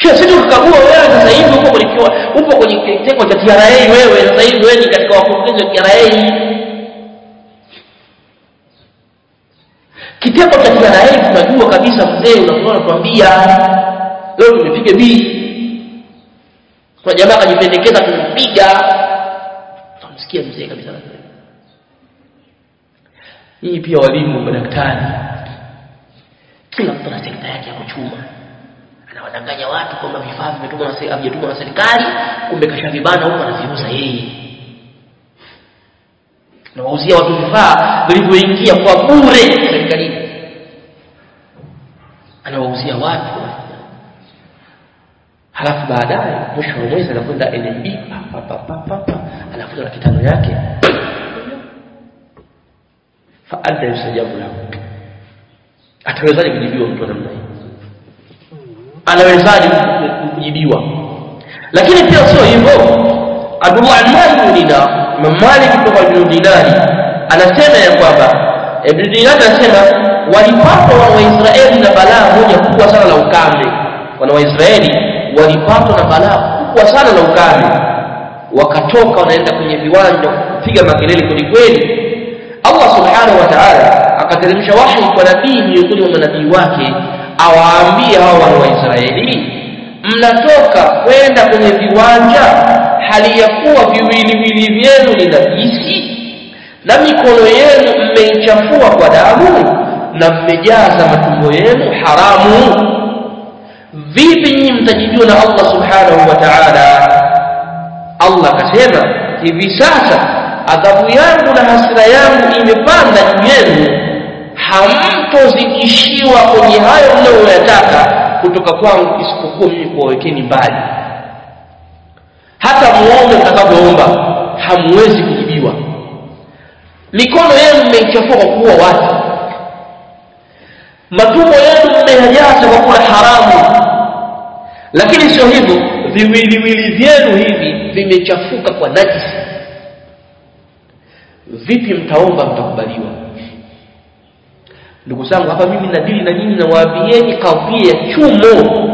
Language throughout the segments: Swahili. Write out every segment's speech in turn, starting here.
sio sisi tukagua wewe sasa hivi uko kwenye upo kwenye kitengo cha TRA wewe sasa hivi wewe ni katika wakurugenzi wa TRA kitengo cha TRA tunajua kabisa mzee unakuwa unatuambia. Leo tumepiga B. Kwa jamaa akajipendekeza kumpiga. tunamsikia mzee kabisa. Hii pia walimu madaktari kila mtu na sekta yake ya kuchuma anawadanganya watu kwamba vifaa vimetumwa na na serikali kumbe kashavibana huko anaviuza yeye. Nawauzia watu vifaa vilivyoingia kwa bure serikalini. Anawauzia watu. Halafu baadaye mwisho wa mwezi anakwenda NMB anafuta laki tano yake. Faada yusajabu lahu atawezaje kujibiwa mtu namna hii anawezaje kujibiwa? Lakini pia sio hivyo. Abdullah ibn Dinar Imam Malik kutoka Ibn anasema ya kwamba Ibn Dinar anasema walipatwa wana Waisraeli na balaa moja kubwa sana la ukame. Wana Waisraeli walipatwa na balaa kubwa sana la ukame. Wakatoka wanaenda kwenye viwanja kupiga makelele kweli kweli. Allah subhanahu wa ta'ala akateremsha wahi kwa nabii miongoni mwa manabii wake awaambie hao wana wa Israeli mnatoka kwenda kwenye viwanja hali ya kuwa viwiliwili vyenu ni najisi na mikono yenu mmeichafua kwa damu na mmejaza matumbo yenu haramu. Vipi nyinyi mtajijua na Allah subhanahu wa ta'ala? Allah akasema hivi sasa adhabu yangu na hasira yangu imepanda juu yenu hamtozidishiwa kwenye hayo mnayoyataka kutoka kwangu isipokuwa mimi kuwawekeni mbali. Hata muombe mtakavyoomba hamwezi kujibiwa. Mikono yenu mmeichafua kwa kuua watu. Matumbo yenu mmeyajaza kwa kula haramu. Lakini sio hivyo viwiliwili vyenu hivi vimechafuka kwa najisi. Vipi mtaomba mtakubaliwa ndugu zangu hapa mimi nadili na nyinyi nawaambieni kadhia ya chumo.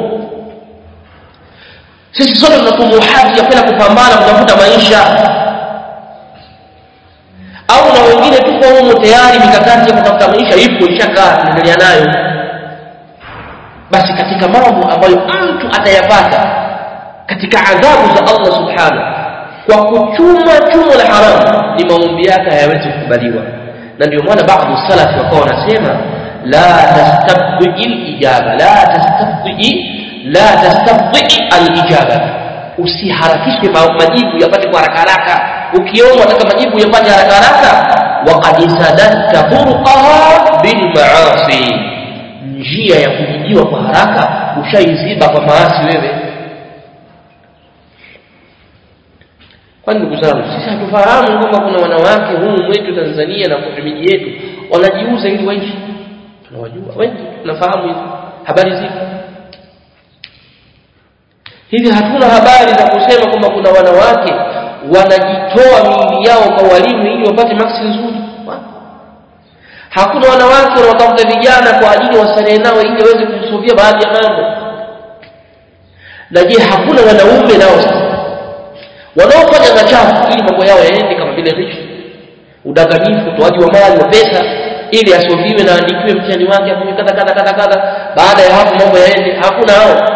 Sisi sote tuna tumuhati ya kwenda kupambana kutafuta maisha. Au na wengine tuko humo tayari mikakati ya kutafuta maisha ipo ishakaa tunaendelea nayo. Basi katika mambo ambayo mtu atayapata katika adhabu za Allah subhanahu kwa kuchuma chumo la haramu ni maombi yake hayawezi kukubaliwa na ndio maana baadhi salafi wakawa wanasema la tastabdi ijaba la tastabdi la tastabdi alijaba. Usiharakishe majibu yapate kwa haraka haraka. Ukiomba nataka majibu yapate haraka haraka waqad sadatta furqaha bil maasi njia ya kujibiwa kwa haraka ushaiziba kwa maasi wewe kwani ndugu zangu sisi hatufahamu kwamba kuna wanawake huu mwetu Tanzania na kwenye miji yetu wanajiuza ili waishi tunawajua wengi tunafahamu hizo habari zipo hivi hatuna habari za kusema kwamba kuna wanawake wanajitoa miili yao kwa walimu ili wapate maksi nzuri. Hakuna wanawake wanaotafuta vijana kwa ajili wasalee nao ili waweze kumsuvia baadhi ya mambo. Na je hakuna wanaume nao wanaofanya machafu ili mambo yao yaende kama vile rishi udanganyifu utoaji wa mali wa pesa ili asoviwe na andikiwe mtihani wake afanye kadha kadha kadha kadha. Baada ya hapo mambo yaende hakuna hao.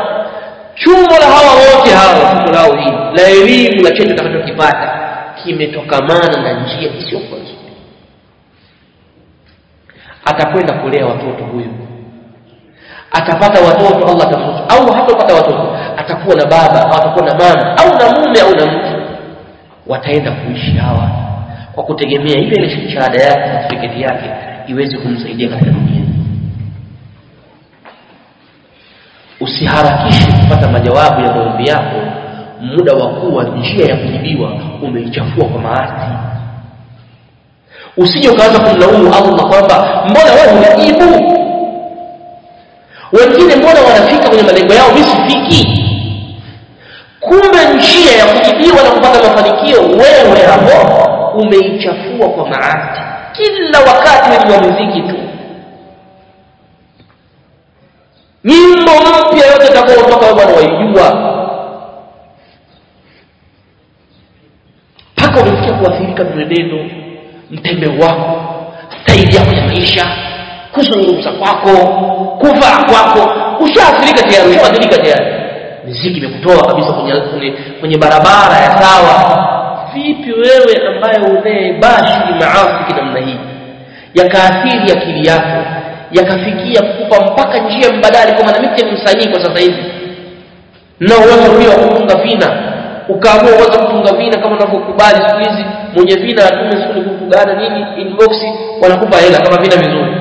Chumbo la hawa wote hawa chumbo lao hili la elimu la cheti utakachokipata kimetokamana na njia isiyokuwa nzuri atakwenda kulea watoto huyu. Atapata watoto Allah atamruhusu. Au hatapata watoto atakuwa na baba au atakuwa na mama au na mume au na mke wataenda kuishi hawa kwa kutegemea ile ile shahada yake na certificate yake iweze kumsaidia katika dunia. Usiharakishe kupata majawabu ya maombi yako. Muda wa kuwa njia ya kujibiwa umeichafua kwa maasi usije ukaanza kumlaumu Allah kwamba mbona wewe unajibu wengine mbona wanafika kwenye malengo yao mimi sifiki kumbe njia ya kujibiwa na kupata mafanikio wewe hapo umeichafua kwa maasi kila wakati wa muziki tu. Nyimbo mpya yote itakayotoka bwana waijua mpaka umefikia kuathirika mwenendo mtembe wako staili yako ya maisha kuzungumza kwako kuvaa kwako. Ushaathirika tayari ushaathirika tayari miziki imekutoa kabisa kwenye, kwenye, kwenye barabara ya sawa. Vipi wewe ambaye unayebashi maasi namna hii? Yakaathiri akili yako yakafikia kukupa mpaka njia mbadali kwa maana mimi ni msanii kwa sasa hivi. Na uwezo pia wa kutunga vina. Ukaamua uweze kutunga vina kama unavyokubali siku hizi mwenye vina atume siku kukugana nini inbox wanakupa hela kama vina vizuri.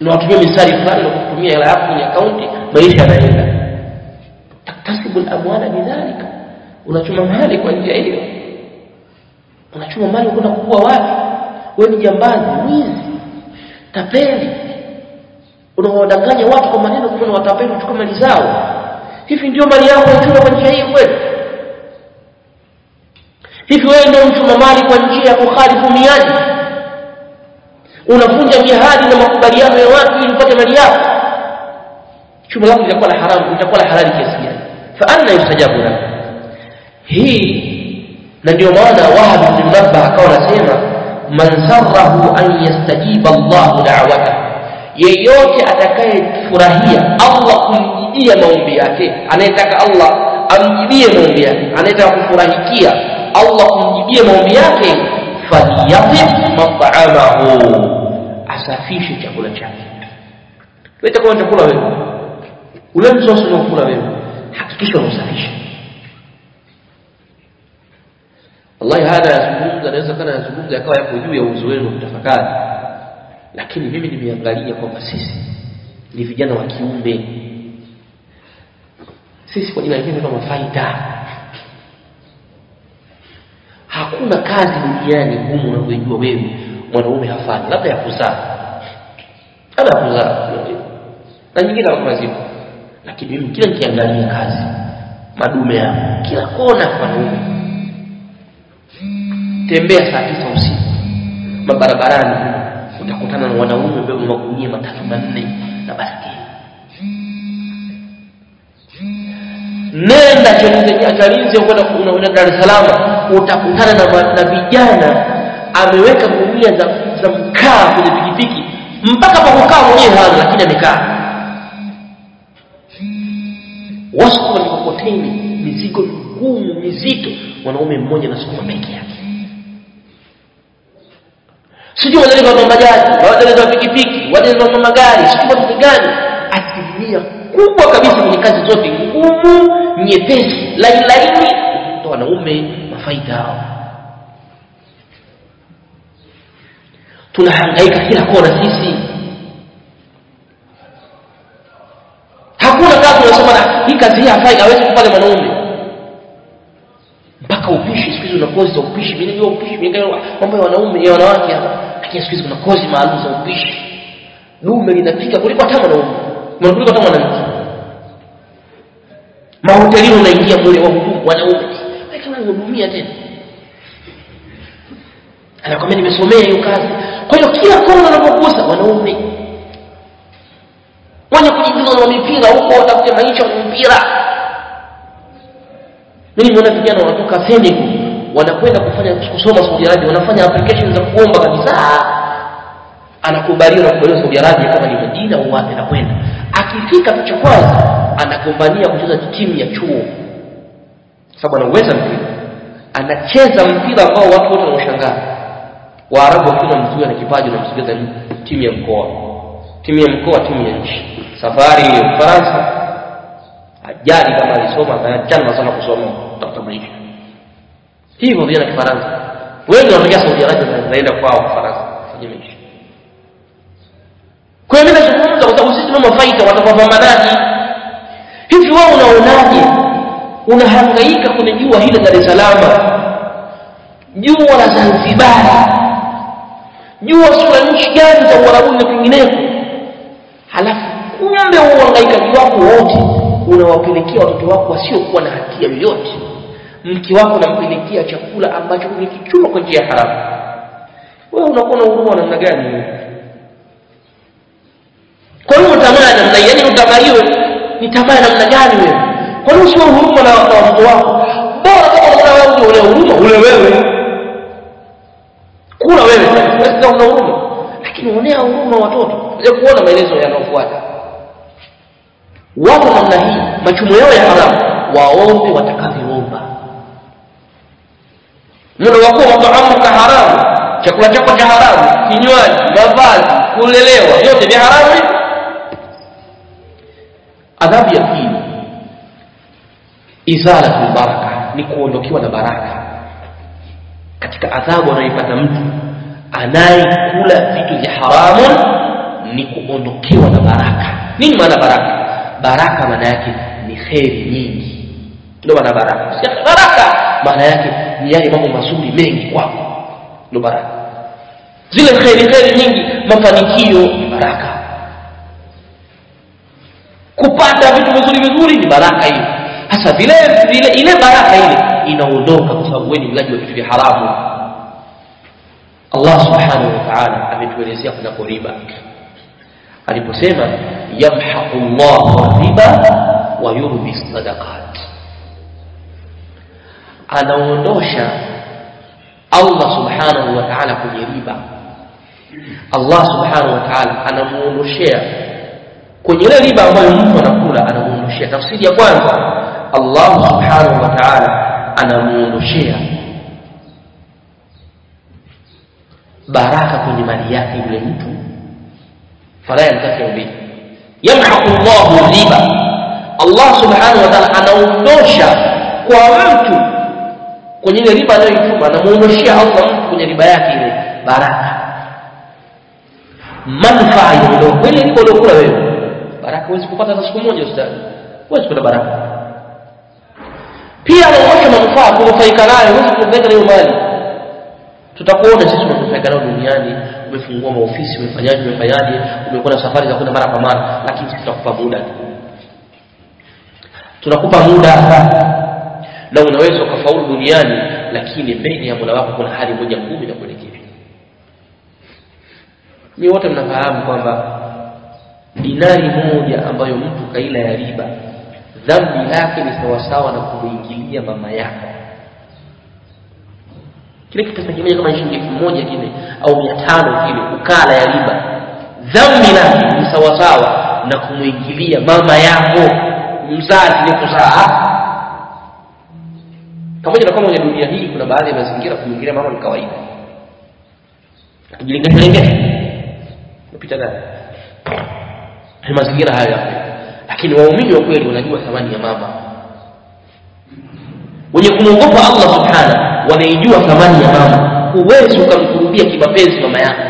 Na watumie misari fulani na kutumia hela yako kwenye akaunti maisha yanaenda taktasibu al-amwala bidhalika. Unachuma mali kwa njia hiyo. Unachuma mali kwenda kuua watu. Wewe ni jambazi mwizi tapeli. Unawadanganya watu kwa maneno kuna watapeli kuchukua mali zao. Hivi ndio mali yako unachuma kwa njia hii kweli hivi wewe ndio mchuma mali kwa njia ya kukhalifu miadi? Unavunja mihadi na makubaliano ya watu ili upate mali yako chuma lako litakuwa la haramu litakuwa la halali kiasi gani fa anna yustajabu lak hii na ndio maana Wahab bin Munabbah akawa anasema man sarrahu an yastajiba Allah da'wata yeyote atakayefurahia Allah kumjibia maombi yake anayetaka Allah amjibie maombi yake anayetaka kufurahikia Allah kumjibia maombi yake falyatif mat'amahu asafishe chakula chake wewe utakuwa chakula wewe ule msosi unaokula wewe hakikisha unasafisha wallahi hada yazungumza naweza kana yazungumza yakawa yako juu ya uwezo wenu kutafakari. Lakini mimi nimeangalia kwamba sisi ni vijana wa kiume sisi kwa jina lingine kama faida hakuna kazi duniani ngumu unavyojua wewe mwanaume hafanyi labda ya kuzaa. Labda ya kuzaa. Na nyingine kwa zipo lakini mimi kila nikiangalia kazi madume ya kila kona wanaume tembea saa tisa usiku mabarabarani utakutana na wanaume ambao magunia matatu manne na baskeli nenda chalinze unaenda Dar es Salaam utakutana na, na vijana ameweka gunia za, za mkaa kwenye pikipiki mpaka pa kukaa mwenyewe hana lakini amekaa wasukuma mikokoteni mizigo migumu mizito. Mwanaume mmoja anasukuma peke yake. Sijui wadereva wa bajaji wadereva wa pikipiki wadereva wa magari sijui watu gani asilimia kubwa kabisa kwenye kazi zote ngumu nyepesi laini laini ndio wanaume mafaida hao. Tunahangaika kila kona sisi hakuna kazi unasema na hii kazi hii hafai hawezi kufanya mwanaume. Mpaka upishi siku hizi una kozi za upishi mimi najua upishi mambo ya wanaume ya wanawake hapa. Lakini siku hizi kuna kozi maalum za upishi. Dume linapika kuliko hata mwanaume. Kuliko hata mwanamke. Mahotelini unaingia mule wahudumu wanaume. Wewe kama unahudumia tena. Anakwambia nimesomea hiyo kazi. Kwa hiyo kila kona unapogusa wanaume wenye kujifunza na mipira huko watafute maisha kwa mpira mimi nimeona vijana wanatoka Senegal wanakwenda kufanya kusoma Saudi Arabia wanafanya application za kuomba kabisa. Anakubaliwa na kubaliwa Saudi Arabia kama ni Madina au wapi anakwenda. Akifika kicho kwanza anagombania kucheza timu ya chuo. Sababu anaweza mpira anacheza mpira ambao watu wote wanashangaa Waarabu wakiwa mzuri na kipaji na msogeza timu ya mkoa timu ya mkoa timu ya nchi. Safari ya Ufaransa. Ajali kama alisoma akaachana sana kusoma tafuta maisha. Hivyo vijana kifaransa. Wengi wanatokea Saudi Arabia na wanaenda kwao Ufaransa kufanya maisha. Kwa hiyo mimi nazungumza kwa sababu sisi tuna mafaita, watapambanaji. Hivi wewe unaonaje? Unahangaika kwenye jua hili Dar es Salaam? Jua la Zanzibar? Jua sio nchi gani za Uarabuni na kwingineko halafu kumbe uhangaikaji wako wote unawapelekea watoto wako wasiokuwa na hatia yoyote. Mke wako unampelekea chakula ambacho umekichuma kwa njia ya haramu. Wewe unakuwa na huruma namna gani kwa hiyo utamaa namna yani usiangaliwe ni tamaa namna gani wewe? Kwani usiwe huruma na, na watoto wako? Bora kama unaona wewe ule huruma. Ule wewe. Kula wewe sasa una huruma lakini uonea huruma watoto ya kuona maelezo yanayofuata watu namna hii machumo yao ya haramu waombe watakavyoomba muda wa kuwa mataamuka haramu chakula chako cha haramu kinywaji mavazi kulelewa yote ni haramu adhabu ya pili izalatul baraka ni kuondokiwa na baraka katika adhabu anayoipata mtu anayekula vitu vya haramu ni kuondokewa na baraka. Nini maana baraka? Baraka maana yake ni kheri nyingi. Ndio maana baraka. Si baraka maana yake ni yale mambo mazuri mengi kwako. Ndio baraka. Zile kheri kheri nyingi mafanikio ni baraka. Kupata vitu vizuri vizuri ni baraka hiyo. Hasa vile vile ile baraka ile inaondoka kwa sababu wewe ni mlaji wa vitu vya haramu Allah subhanahu wa ta'ala ametuelezea kunako riba aliposema yamhaqu llahu riba wa yurbi sadaqat. Anaondosha Allah subhanahu wa ta'ala kwenye riba. Allah subhanahu wa ta'ala anamuondoshea. Kwenye ile riba ambayo mtu anakula anamuondoshea. Tafsiri ya kwanza Allah subhanahu wa ta'ala anamuondoshea baraka kwenye mali yake yule mtu. Fala yantafiu bihi yamhaqu Allahu riba. Allah subhanahu wa ta'ala anaondosha kwa mtu kwenye ile riba anayoituma anamuondoshia Allah mtu kwenye riba yake ile baraka. Manfaa inaondoka ile riba uliokula wewe. Baraka huwezi kupata hata siku moja ustadi huwezi kupata baraka. Pia anaondosha manufaa kunufaika nayo huwezi kunufaika nayo mali tutakuona sisi tunanufaika nao duniani umefungua maofisi umefanyaje umefanyaje umekuwa na safari za kwenda mara kwa mara lakini tutakupa muda. Tunakupa muda. Na unaweza ukafaulu duniani lakini mbele ya Mola wako kuna hali moja ngumu ya kuelekea ni wote mnafahamu kwamba dinari moja ambayo mtu kaila ya riba dhambi yake ni sawasawa na kumuingilia mama yako kile kipesa kimoja kama shilingi elfu moja kile au mia tano kile ukala ya riba. Dhambi lake ni sawasawa na kumwingilia mama yako. Mzazi ni kuzaa pamoja na kwamba kwenye dunia hii kuna baadhi ya mazingira kumwingilia mama ni kawaida. Akijilinganisha lingine. Napita ndani ni mazingira hayo yapo lakini waumini wa kweli wanajua thamani ya mama wenye kumwogopa Allah subhanahu wanaijua thamani ya mama. Huwezi ukamkurubia kimapenzi mama yako.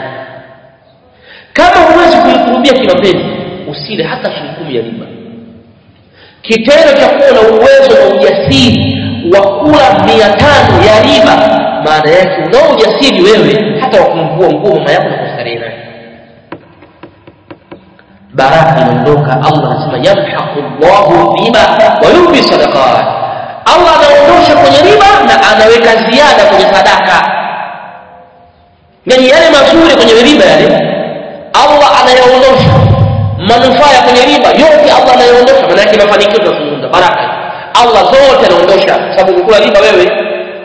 Kama huwezi kumkurubia kimapenzi usile hata shilingi ya riba. Kitendo cha kuwa na uwezo na ujasiri wa kula mia tano ya riba maana yake unao ujasiri wewe hata wa kumvua nguo mama yako na kustarehe naye baraka inaondoka. Allah anasema yamhaqu Allahu riba wa yurbi sadaqat Allah anaondosha kwenye riba na anaweka ziada kwenye sadaka. Yani yale mazuri kwenye riba yale Allah anayaondosha. Manufaa ya kwenye riba yote Allah anayaondosha. Maana yake mafanikio tunazungumza baraka. Allah zote anaondosha sababu ukikula riba wewe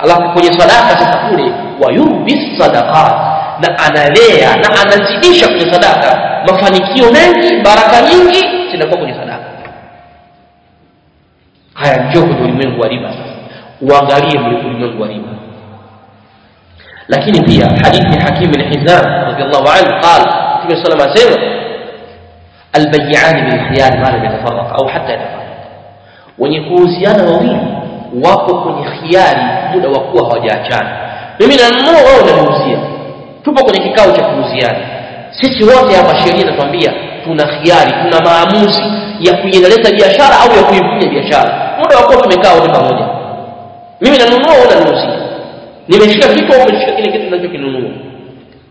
alafu kwenye sadaka sasa kule wa yurbi sadaqat. Na analea na anazidisha kwenye sadaka. Mafanikio mengi baraka nyingi zinakuwa kwenye sadaka haya njoo kwenye ulimwengu wa riba uangalie ulimwengu wa riba lakini pia hadithi ya hakim bin hizam radiyallahu anhu qala mtume sallallahu alayhi wasallam albay'an bil khiyar ma lam yatafarraqa au hatta yatafarraqa wenye kuhusiana wawili wako kwenye khiari muda wa kuwa hawajaachana mimi nanunua wewe unaniuzia tupo kwenye kikao cha kuuziana sisi wote hapa sheria inatuambia tuna khiari tuna maamuzi ya kuiendeleza biashara au ya kuivunja biashara muda wako tumekaa wote pamoja. Mimi nanunua wewe nusi nimeshika kitu au umeshika kile kitu ninachokinunua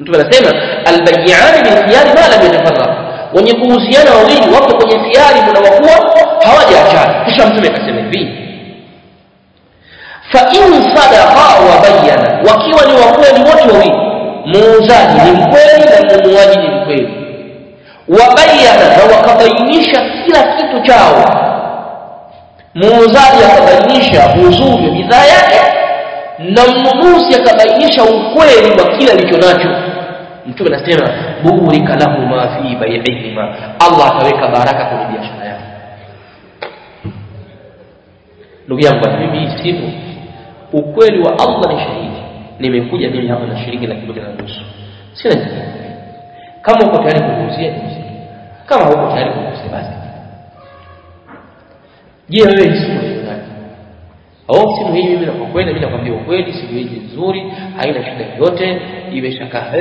mtu anasema albay'an bil khiyari ma lam yatafarraq. Wenye kuhusiana wawili wako kwenye khiari muda wa kuwa hawajaachana. Kisha mtume akasema hivi fa in sadaqa wa bayyana. Wakiwa ni wakweli wote wawili muuzaji ni mkweli na mnunuaji ni mkweli. Wabayana na wakabainisha kila kitu chao muuzaji akabainisha uzuri wa bidhaa yake na mnunuzi akabainisha ukweli wa kila alicho nacho mtume anasema burika lahuma fi bai'ihima Allah ataweka baraka kwenye biashara yao ndugu yangu mimi simu ukweli wa Allah ni shahidi. Nimekuja mimi hapa na shilingi laki moja na nusu. Sina kama uko tayari kuuzia kama uko tayari kuuzia basi je wewe hii simu unaionaje au simu hii mimi kwa mimi nakwambia ukweli simu hii nzuri haina shida yote imeshakaa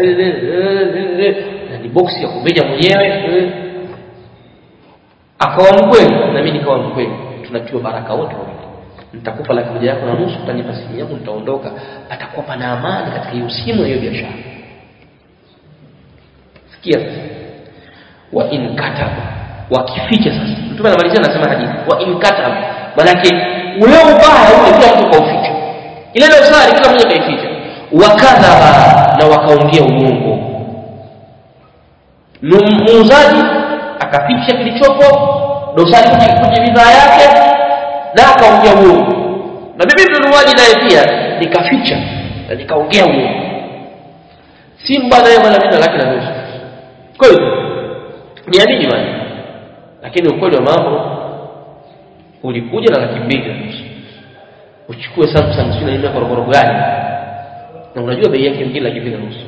na ni box ya kumeja mwenyewe akawa mkweli na mimi nikawa mkweli. Tunatiwa baraka wote wawili. Nitakupa laki moja yako na nusu utanipa simu yangu nitaondoka. Atakuwa pana amani katika hiyo simu hiyo biashara. Sikia wa in kataba wakificha sasa. Mtume anamalizia anasema hadithi. Wa in kataba manake ule ubaya ule kila mtu kauficha. Ile dosari kila mmoja kaificha wakadhaba na wakaongea uongo. Muuzaji akaficha kilichopo dosari kwenye bidhaa yake na akaongea uongo. Na mimi mnunuaji naye pia nikaficha na nikaongea uongo. Si mbana yeye bwana mimi laki na nusu. Kweli. Niamini bwana lakini ukweli wa mambo ulikuja na laki mbili uchukue Samsung sio na korokoro gani? Na unajua bei yake mbili laki mbili na nusu.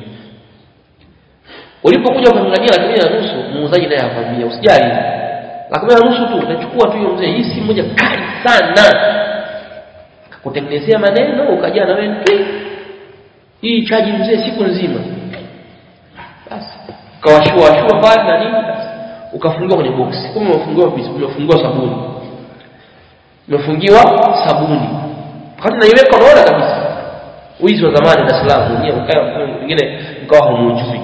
Ulipokuja kuangalia laki mbili na nusu muuzaji naye akwambia usijali. Laki mbili na nusu tu utachukua tu hiyo mzee. Hii simu moja kali sana. Akakutengenezea maneno ukaja na wewe hii chaji mzee siku nzima. Basi. Kawashua shua pale na nini ukafungiwa kwenye box kama umefungiwa umefungiwa sabuni. Umefungiwa sabuni. Wakati naiweka unaona kabisa. Wizi wa zamani Dar es Salaam mwenyewe ukawa mwingine mkawa humujui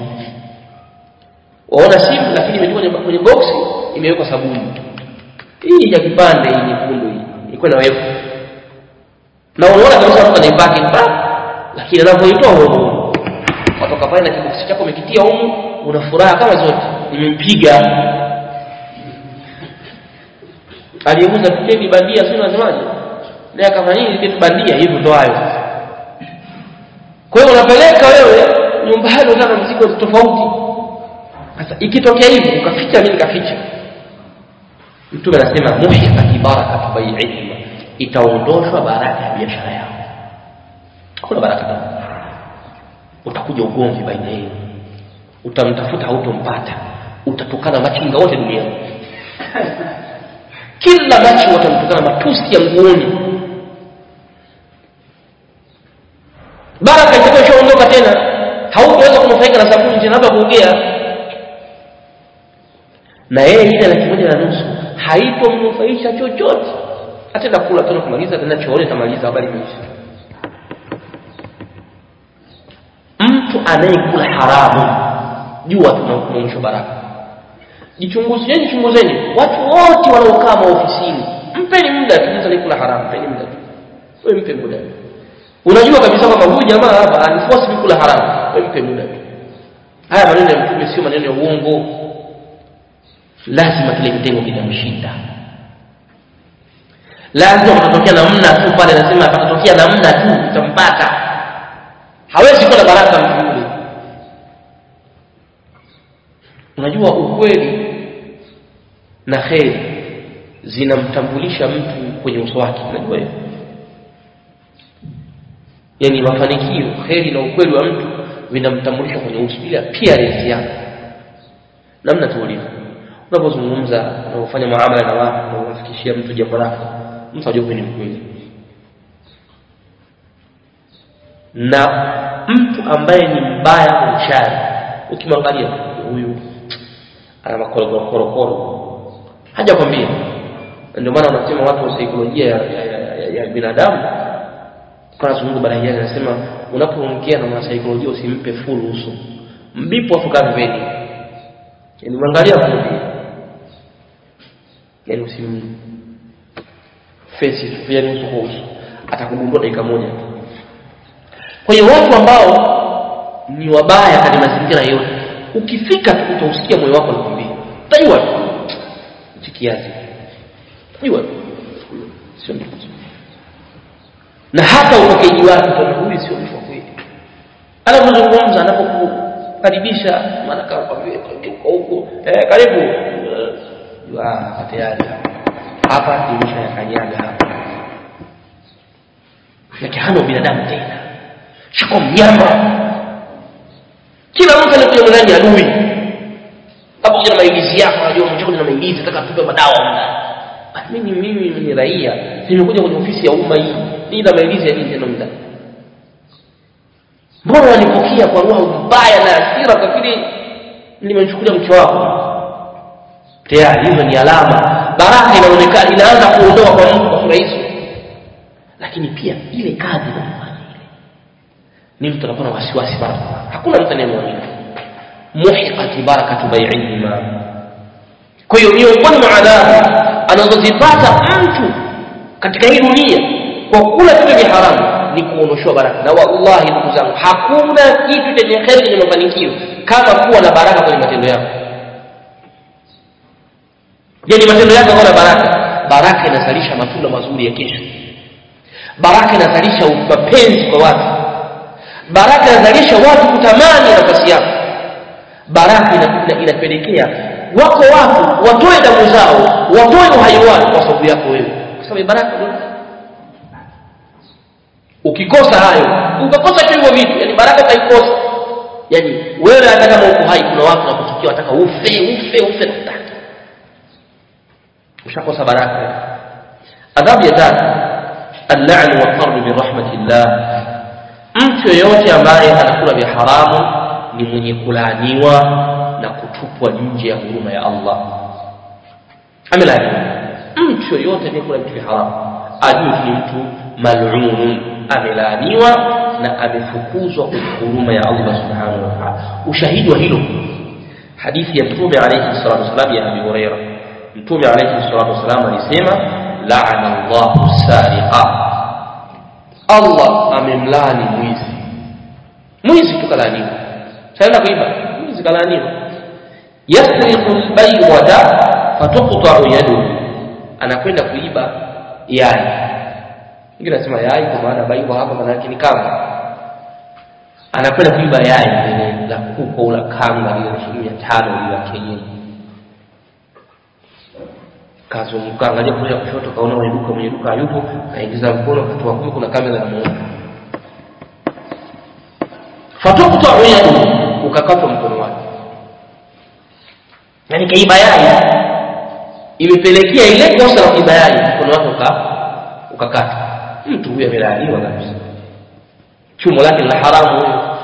waona simu lakini imetoka kwenye, box imewekwa sabuni. Hii ya kipande hii nyekundu hii. Ilikuwa inawekwa na unaona kabisa mtu anaipaki pa lakini anapoitoa huko watoka pale na kiboksi chako umekitia humu una furaha kama zote. Nimempiga. Aliyeuza tiketi bandia sio unasemaje? Naye kama nini? Tiketi bandia hivyo ndo hayo. Kwa hiyo unapeleka wewe nyumbani unataka mzigo tofauti. Sasa ikitokea hivi ukaficha mimi nikaficha mtume anasema muhiqat barakatu bai'ihima itaondoshwa baraka ya biashara yao kuna baraka. Utakuja ugomvi baina yenu utamtafuta hautompata. Utatukana machinga wote duniani kila macho watamtukana matusi ya nguoni baraka itakayoondoka tena hautaweza kunufaika na sabuni tena labda kuogea. Na yeye ile laki moja na nusu. Haitomnufaisha chochote. Hata kula tena kumaliza tena chooni tamaliza habari imeisha mtu anayekula haramu jua tunamwisho baraka. Jichunguzeni jichunguzeni. Watu wote wanaokaa maofisini mpeni muda tunaweza nikula haramu mpeni muda wewe mpe muda unajua kabisa kwamba huyu jamaa hapa aniforce kula haramu. Wewe mpe muda haya maneno ya mtume sio maneno ya uongo. Lazima kile kitengo kitamshinda. Lazima kutatokea namna tu pale anasema patatokea namna tu itampata. Hawezi kuwa na baraka mtu unajua ukweli na kheri zinamtambulisha mtu kwenye uso wake. Unajua hiyo? Yani mafanikio kheri na ukweli wa mtu vinamtambulisha kwenye uso pia appearance yake namna tu ulivyo. Unapozungumza unapofanya muamala na watu unamfikishia mtu jambo lako mtu ajue ni mkweli na mtu ambaye ni mbaya kwa mshari ukimwangalia huyu makorogoro korokoro haja kwambia ndio maana wanasema watu wa saikolojia ya, ya, ya, ya, binadamu. Kana zungu barahia anasema unapoongea na mwanasaikolojia usimpe full uso. Mbipo afu kaa pembeni yani mwangalia full yani usim face tu yani uso kwa uso. Atakugundua dakika moja kwa hiyo watu ambao ni wabaya katika mazingira yote ukifika tu utausikia moyo wako tajua hichi tajua sio mtu na hata upokeji wake kwa huyu sio mtu kweli. Anapozungumza anapokukaribisha maana kama geuka huko eh karibu. Jua tayari. Hapa dirisha ya kanyaga hapa. Yake hana binadamu tena. Shako mnyama. Kila mtu anakuja ya adui hapo na maigizi yako unajua mchako na maigizi nataka tupe madawa mimi mimi ni raia nimekuja kwenye ofisi ya umma hii ni na maigizi ya nini tena mda mbona wanipokea kwa roho mbaya na hasira? Kile nimemchukulia mke wako. Tayari hizo ni alama. Baraka inaonekana inaanza kuondoka kwa mtu kwa urahisi. Lakini pia ile kazi ni mtu anakuwa na wasiwasi bado hakuna mtu anayemwamini muhiqat barakatu bai'ihima kwa hiyo miongoni mwa adhabu anazozipata mtu katika hii dunia kwa kula vitu vya haramu ni kuondoshwa baraka. Na wallahi ndugu zangu hakuna kitu chenye kheri chenye mafanikio kama kuwa na baraka kwenye matendo yako. Yani matendo yako yana baraka. Baraka inazalisha matunda mazuri ya kesho. Baraka inazalisha mapenzi kwa watu. Baraka inazalisha watu kutamani nafasi yako baraka ina, inapelekea wako watu watoe damu zao watoe uhai wao kwa sababu yako wewe. Kwa sababu baraka ukikosa hayo ukakosa tu hivyo vitu yani baraka utaikosa. Yani wewe hata kama uko hai kuna watu wanakuchukia wataka ufe ufe ufe nataka ushakosa baraka. Adhabu ya tatu اللعن والطرد برحمه الله mtu yoyote ambaye anakula vya haramu ni mwenye kulaaniwa na kutupwa nje ya huruma ya Allah amelaaniwa mtu yeyote anayekula vitu vya haramu ajue ni mtu mal'unun amelaaniwa na amefukuzwa kwenye huruma ya Allah subhanahu wa ta'ala ushahidi wa hilo hadithi ya mtume alayhi salatu wasallam ya Abi Hurairah mtume alayhi salatu wasallam alisema la'ana Allahu sariqa Allah amemlaani mwizi mwizi tukalaaniwa saenda kuiba mwizi kalaaniwa yasriqu albaydata fatuqta'u yaduhu anakwenda kuiba yai. Ingine nasema yai kwa maana bayda hapa maana yake ni kamba anakwenda kuiba yai. Lile la kuku au la kanga lile shilingi mia tano ya la kienyeji kazunguka angalia kule kushoto kaona mwenye duka mwenye duka hayupo kaingiza mkono katoa kule kuna kamera ya muone fatukuta yadu ukakatwa mkono wake. Yani kaiba yai imepelekea ile kosa la kuiba yai mkono wake uka ukakatwa mtu huyo amelaaniwa kabisa. Chumo lake la haramu huyo.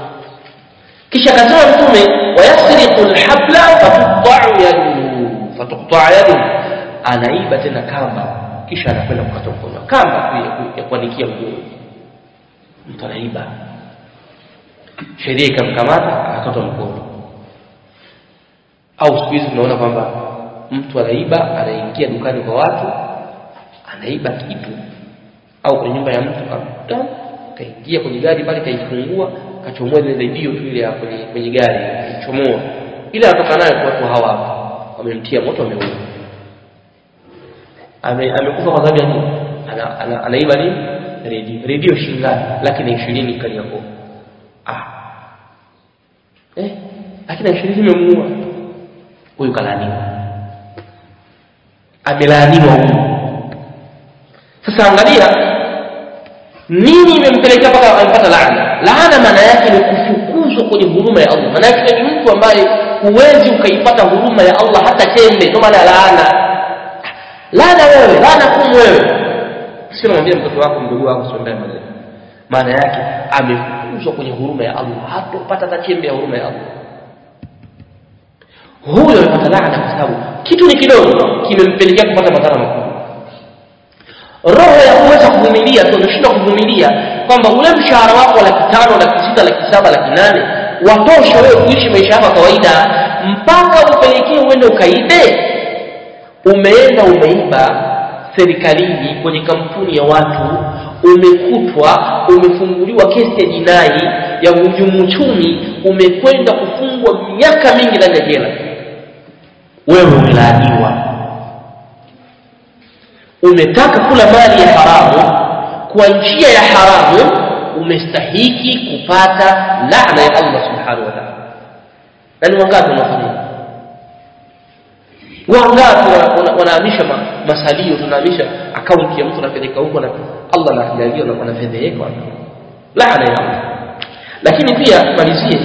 Kisha kataa mtume wayasriqu alhabla fatuqta'u yaduhu fatuqta'u yaduhu anaiba tena kamba kisha anakwenda kukata mkono. Kamba ya kuanikia mguu. Mtu anaiba sheria ikamkamata akakatwa mkono. Au siku hizi tunaona kwamba mtu anaiba anaingia dukani kwa watu anaiba kitu. Au kwenye nyumba ya mtu kaingia kwenye gari pale kaifungua kachomoa ile redio tu ile kwenye kwenye gari kaichomoa. Ile atoka nayo watu hawa hapa wamemtia moto wameua ame amekufa kwa sababu ya nini? Ana, ana, anaiba nini? Redio. Redio shingani laki na ishirini kali yako ah eh lakini ishirini imemuua huyu kalaaniwa. Amelaaniwa huyu sasa angalia nini imempelekea mpaka amepata laana? Laana maana yake ni kufukuzwa kwenye huruma ya Allah. Maana yake ni mtu ambaye huwezi ukaipata huruma ya Allah hata chembe ndio maana laana. Laana wewe laana kumu wewe. Sio namwambia mtoto wako mdogo wako sio maana yake amefukuzwa kwenye huruma ya Allah. Hatopata hata chembe ya huruma ya Allah. Huyo amepata laana kwa sababu kitu ni kidogo kimempelekea kupata madhara makubwa. Roho ya kuweza kuvumilia tu unashindwa kuvumilia kwamba ule mshahara wako wa laki tano laki sita laki saba laki nane watosha wewe kuishi maisha yako kawaida mpaka upelekee uende ukaibe? Umeenda umeiba serikalini kwenye kampuni ya watu umekutwa umefunguliwa kesi ya jinai ya uhujumu uchumi umekwenda kufungwa miaka mingi ndani ya jela. Wewe umelaaniwa. Umetaka kula mali ya haramu. Kwa njia ya haramu umestahiki kupata laana ya Allah subhanahu wa ta'ala. Na ni wangapi wanafanya wangapi wanahamisha masalio tunahamisha akaunti ya mtu anapeleka huko na Allah anajalia na Allah. laana ya Allah lakini pia malizie.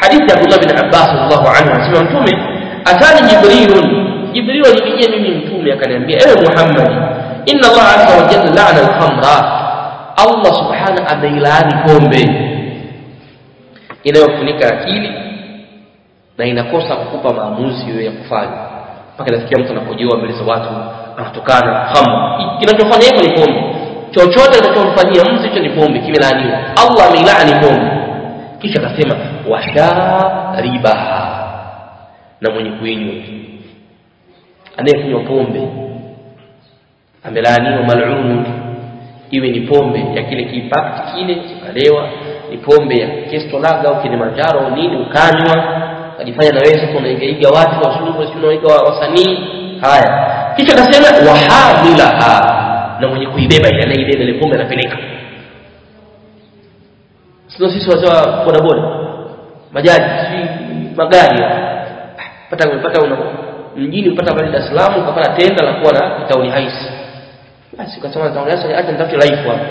Hadithi ya Abdullah bin Abbas radhiallahu anhu anasema mtume atani Jibril Jibril alinijia mimi mtume akaniambia ewe Muhammad inna Allah azza wa jalla la'ana al-khamra. Allah subhanahu ameilaani pombe inayofunika akili na inakosa kukupa maamuzi wewe ya kufanya. Mpaka nafikia mtu anapojiwa mbele za watu anatokana khamra. Kinachofanya hivyo ni pombe chochote atakachomfanyia mtu hicho ni pombe kimelaaniwa. Allah ameilaani pombe. Kisha akasema washaribaha na mwenye kuinywa. Anayekunywa pombe amelaaniwa mal'un iwe ni pombe ya kile kipakti kile ukalewa ni pombe ya Kestolaga au Kilimanjaro nini ukanywa. Ukajifanya na wewe sasa unaigaiga watu wasuluhu sio unaiga wasanii. Haya. Kisha akasema wahamilaha na mwenye kuibeba ile anaibeba ile pombe anapeleka. Sio sisi wazee wa bodaboda. Majaji si magari pata pata una mjini upata pale Dar es Salaam ukapata tenda la kuwa na tauni haisi basi ukasema tauni haisi acha nitafute life hapo.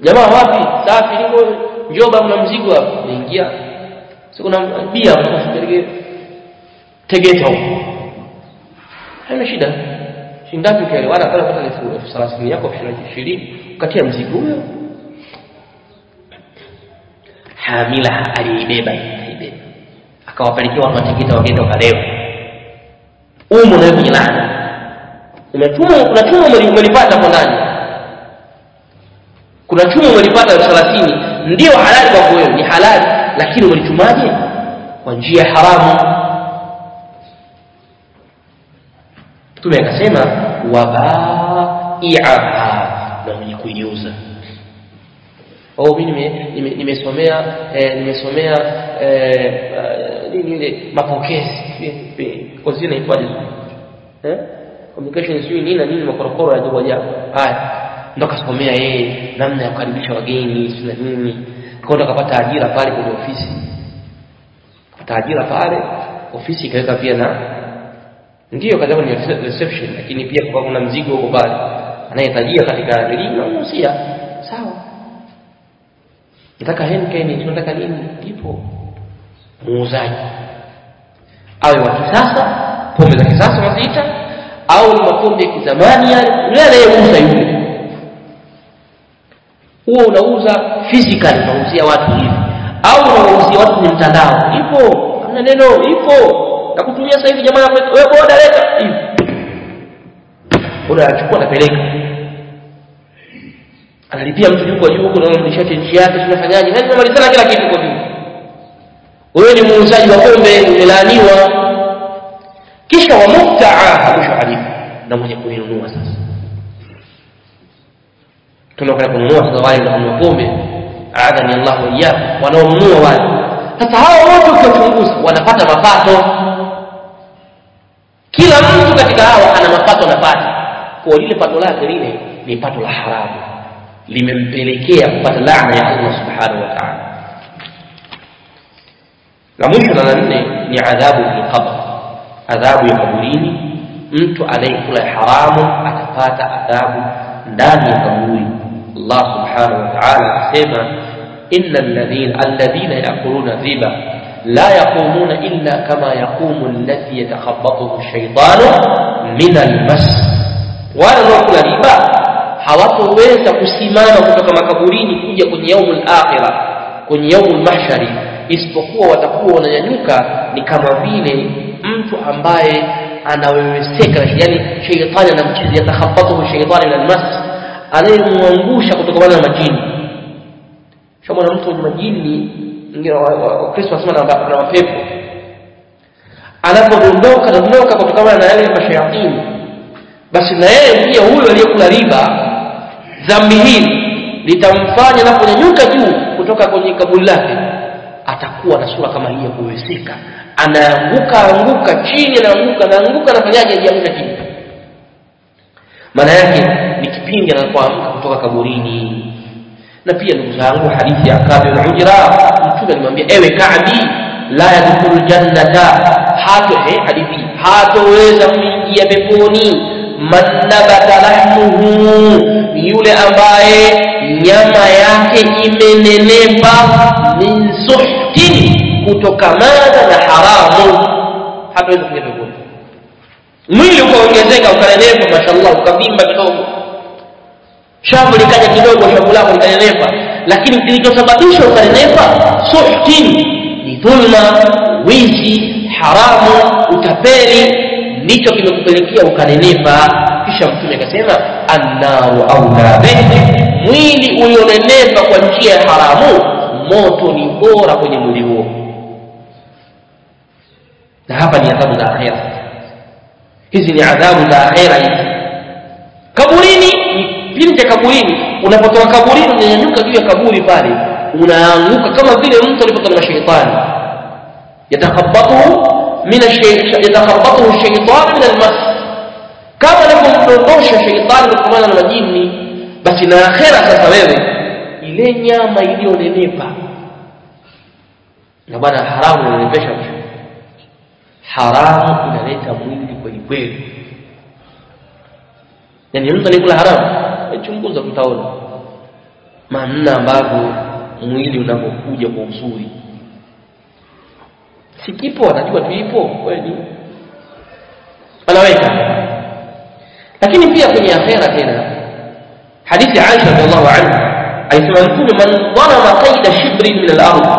Jamaa wapi? Safi niko njoba mna mzigo hapo. Niingia sio kuna bia mkasipeleke tegeta huko. Haina shida shindapi kile wala pale pata elfu thelathini yako elfu ishirini. Ukatia mzigo huyo. Hamila aliibeba aliibeba. Akawapelekea watu watikita wagenda wakalewa. Umo nawe kwenye laana umetuma kuna chuma umelipata kwa ndani. Kuna chuma umelipata elfu thelathini. Ndio halali kwako ni halali. Lakini umelichumaje? Kwa njia haramu mtume akasema wabaiaha. Na mwenye kuiuza oh mimi nimesomea nimesomea nini ile mapokezi. Kozi inaitwaje. Eh? Communication sio nini na nini makorokoro ya ajabu ajabu. Haya ndo kasomea yeye namna ya kukaribisha wageni na nini. Kwa ndo akapata ajira pale kwenye ofisi. Kapata ajira pale ofisi ikaweka pia na ndio kaza ni reception lakini pia kwa kuna mzigo huko pale. Anayetajia katika elimu na usia sawa. Nataka henkeni tunataka nini? Ipo muuzaji. Awe wa kisasa pombe za kisasa wanaziita au ni mapombe ya kizamani yule anayeuza yule. Huo unauza physical unauzia watu hivi. Au unauzia watu kwenye mtandao. Ipo. Ana neno ipo na kutumia sasa hivi jamaa wewe boda leta hivi boda unachukua napeleka analipia mtu yuko juu huko na mlishache chenji yake tunafanyaje hadi tunamalizana kila kitu kwa juu. Wewe ni muuzaji wa pombe umelaaniwa. Kisha wa mwisho hadithi. Na mwenye kuinunua sasa. Tunakwenda kununua sasa wale wanunua pombe. Aadhani Allah wa wanaonunua wale sasa hao wote ukiwachunguza wanapata mapato kila mtu katika hawa ana mapato anapata kwa lile pato lake lile ni pato la haramu limempelekea kupata laana ya Allah subhanahu wa ta'ala na mwisho na nne ni adhabu fil qabr adhabu ya kaburini mtu anayekula haramu atapata adhabu ndani ya kaburi Allah subhanahu wa ta'ala asema inna alladhina alladhina ya'kuluna riba لا يقومون إلا كما يقوم الذي يتخبطه الشيطان من المس. وأنا نقول ربا حواته ويسا كسيمانا كما كبرين كن يكون يوم الآخرة كن يوم المحشر إسبقوا وتقوا ونجنوك لكما فيني mtu ambaye anaweweseka yani sheitani anamchezea takhabatu sheitani na almas anayemwangusha kutokana na majini. Kama mtu wa Wakristo wanasema na mapepo anapodondoka dondoka kutokana na yale mashayatini basi na yeye pia huyo aliyekula riba dhambi hili litamfanya anaponyanyuka juu kutoka kwenye kaburi lake atakuwa na sura kama hii ya kuwezeka anaanguka anguka chini anaanguka anaanguka anafanyaje ajiangusha chini. Maana yake ni kipindi anapoamka kutoka kaburini. Na pia ndugu zangu hadithi ya Kabi bin Ujra mtume alimwambia ewe Kaabi la yadkhulu jannata hato eh hadithi hatoweza kuingia peponi man nabata lahmuhu yule ambaye nyama yake imenenepa min suhtin kutokamana na haramu hataweza kuingia peponi mwili ukaongezeka ukanenepa mashallah ukavimba kidogo shavu likaja kidogo shavu lako likanenepa lakini kilichosababisha ukanenepa suhtin ni dhulma wizi haramu utapeli. Ndicho kimekupelekea ukanenepa kisha mtume akasema annaru aula bih mwili ulionenepa kwa njia ya haramu moto ni bora kwenye mwili huo. Na hapa ni adhabu za akhera. Hizi ni adhabu za akhera hizi. Kaburini kipindi cha kaburini unapotoka kaburini unanyanyuka juu ya kaburi pale. Unaanguka kama vile mtu alipotoka na sheitani yatakhabatu min ash-shaytan min almas. Kama anapomdondosha sheitani kutokana na majini basi na akhera sasa wewe. Ile nyama iliyonenepa na bwana haramu inanepesha haramu inaleta mwili kweli kweli. Yani mtu anikula haramu chunguza mtaona namna ambavyo mwili unapokuja kwa uzuri. Sikipo anajua tuipo kweli. Anaweka lakini pia kwenye akhera tena hadithi Aisha radhiallahu anha alisema mtume man dhalama qaida shibri min al-ardh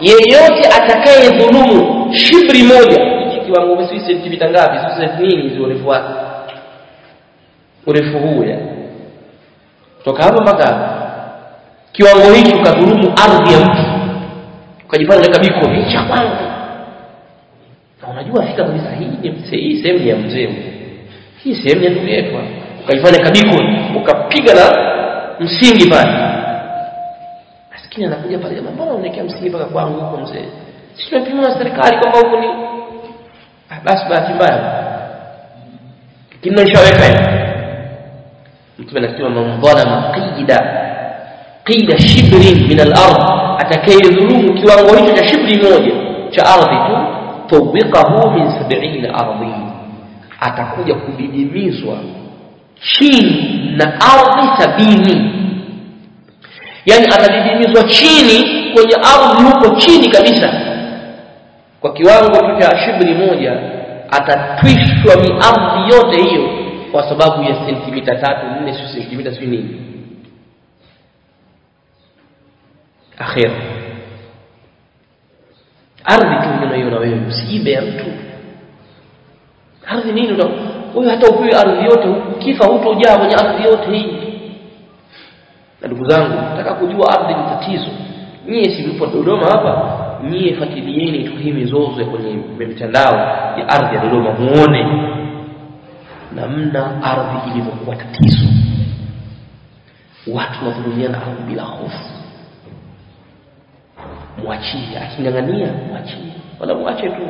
yeyote atakaye dhulumu shibri moja kiwango sisi sentimita ngapi sisi nini urefu wake urefu huu ya kutoka hapo mpaka kiwango hiki ukadhulumu ardhi ya mtu ukajifanya kabiko biko cha kwangu na unajua fika kabisa hii hii sehemu ya mzee hii sehemu ya ndugu yetu ukajifanya kabiko ukapiga na msingi pale. Maskini anakuja pale jamaa mbona unaekea msingi mpaka kwangu huko mzee? Sisi tunapima na serikali kwamba huko ni ah, basi bahati mbaya. Kinachoweka mtume anasema man qida qida shibrin min al-ard atakayedhulumu kiwango hicho cha shibri moja cha ardhi tu tawbiqahu min 70 ardhi atakuja kudidimizwa chini na ardhi sabini. Yani atadidimizwa chini kwenye ardhi huko chini kabisa. Kwa kiwango cha shibri moja atatwishwa miardhi yote hiyo kwa sababu ya sentimita tatu nne sio sentimita sio nini. Akhira ardhi tu unaiona wewe usiibe ya mtu. Ardhi nini? Wewe hata upewe ardhi yote ukifa hutojaa kwenye ardhi yote hii. Na ndugu zangu nataka kujua ardhi ni tatizo. Nyie si mpo Dodoma hapa? Nyie fatilieni tu hii mizozo kwenye mitandao ya ardhi ya Dodoma muone namna ardhi ilivyokuwa tatizo. Watu wadhulumiana ardhi bila hofu. Mwachie aking'ang'ania mwachie. Wala mwache tu.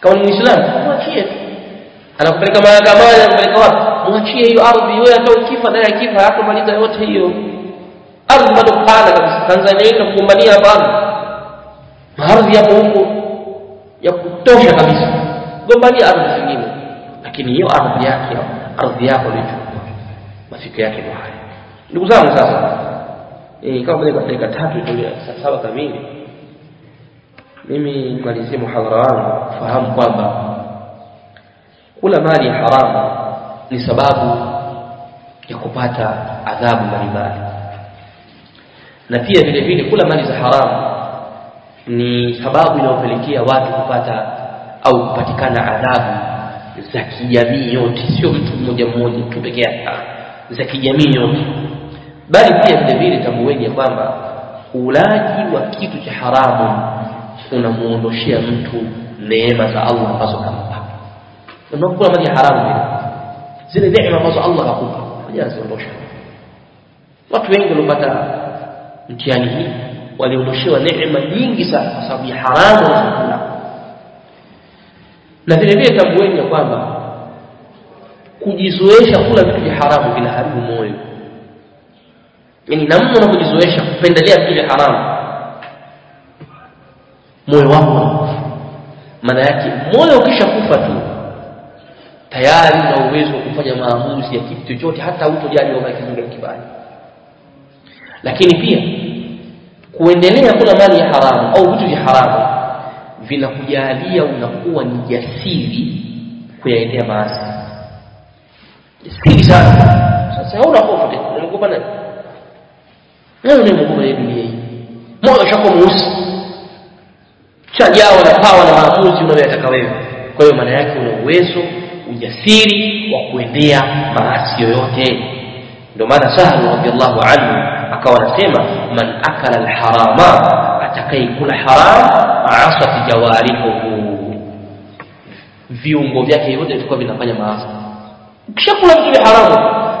Kama ni muislamu mwachie tu. Anakupeleka mahakamani anakupeleka wapi? Mwachie hiyo ardhi. Wewe hata ukifa naye akifa hatomaliza yote hiyo. Ardhi bado pana kabisa. Tanzania ina kugombania bado. Ardhi yapo huko. Ya kutosha kabisa. Gombania ardhi zingine lakini hiyo ardhi yake ardhi yako lichukua masiku yake ndio haya. Ndugu zangu sasa eh kama vile dakika tatu tulia saba kamili mimi nimalizie muhadhara wangu fahamu kwamba kula mali haramu ni sababu ya kupata adhabu mbalimbali. Na pia vile vile kula mali za haramu ni sababu inayopelekea watu kupata au kupatikana adhabu za kijamii yote sio mtu mmoja mmoja tu peke yake. Za kijamii yote. Bali pia vile vile ya kwamba ulaji wa kitu cha haramu unamuondoshea mtu neema za Allah ambazo kampa. Unapokula mali ya haramu zile neema ambazo Allah kakupa hajaziondosha watu wengi waliopata mtihani hii waliondoshewa neema nyingi sana kwa sababu ya haramu wanazokula na vile vile tambueni ya kwamba kujizoesha kula vitu vya haramu vinaharibu moyo. Yani namna unavyojizoesha kupendelea vitu vya haramu moyo wako maana yake moyo ukishakufa tu tayari una uwezo wa kufanya maamuzi ya kitu chochote hata utojali wa kizuri kibaya. Lakini pia kuendelea kula mali ya haramu au vitu vya haramu vinakujalia unakuwa ni jasiri kuyaendea maasi. Jasiri sana sasa hauna hofu tena unaogopa nani wewe unaogopa ya dunia hii. Moyo shako mweusi. Shajawa na pawa na maamuzi unayoyataka wewe. Kwa hiyo maana yake una uwezo ujasiri wa kuendea maasi yoyote. Ndio maana sahlu radhiallahu anhu akawa anasema man akala alharama atakayekula haram asat jawarihuhu viungo vyake vyote vitakuwa vinafanya maasi ukishakula vitu vya haramu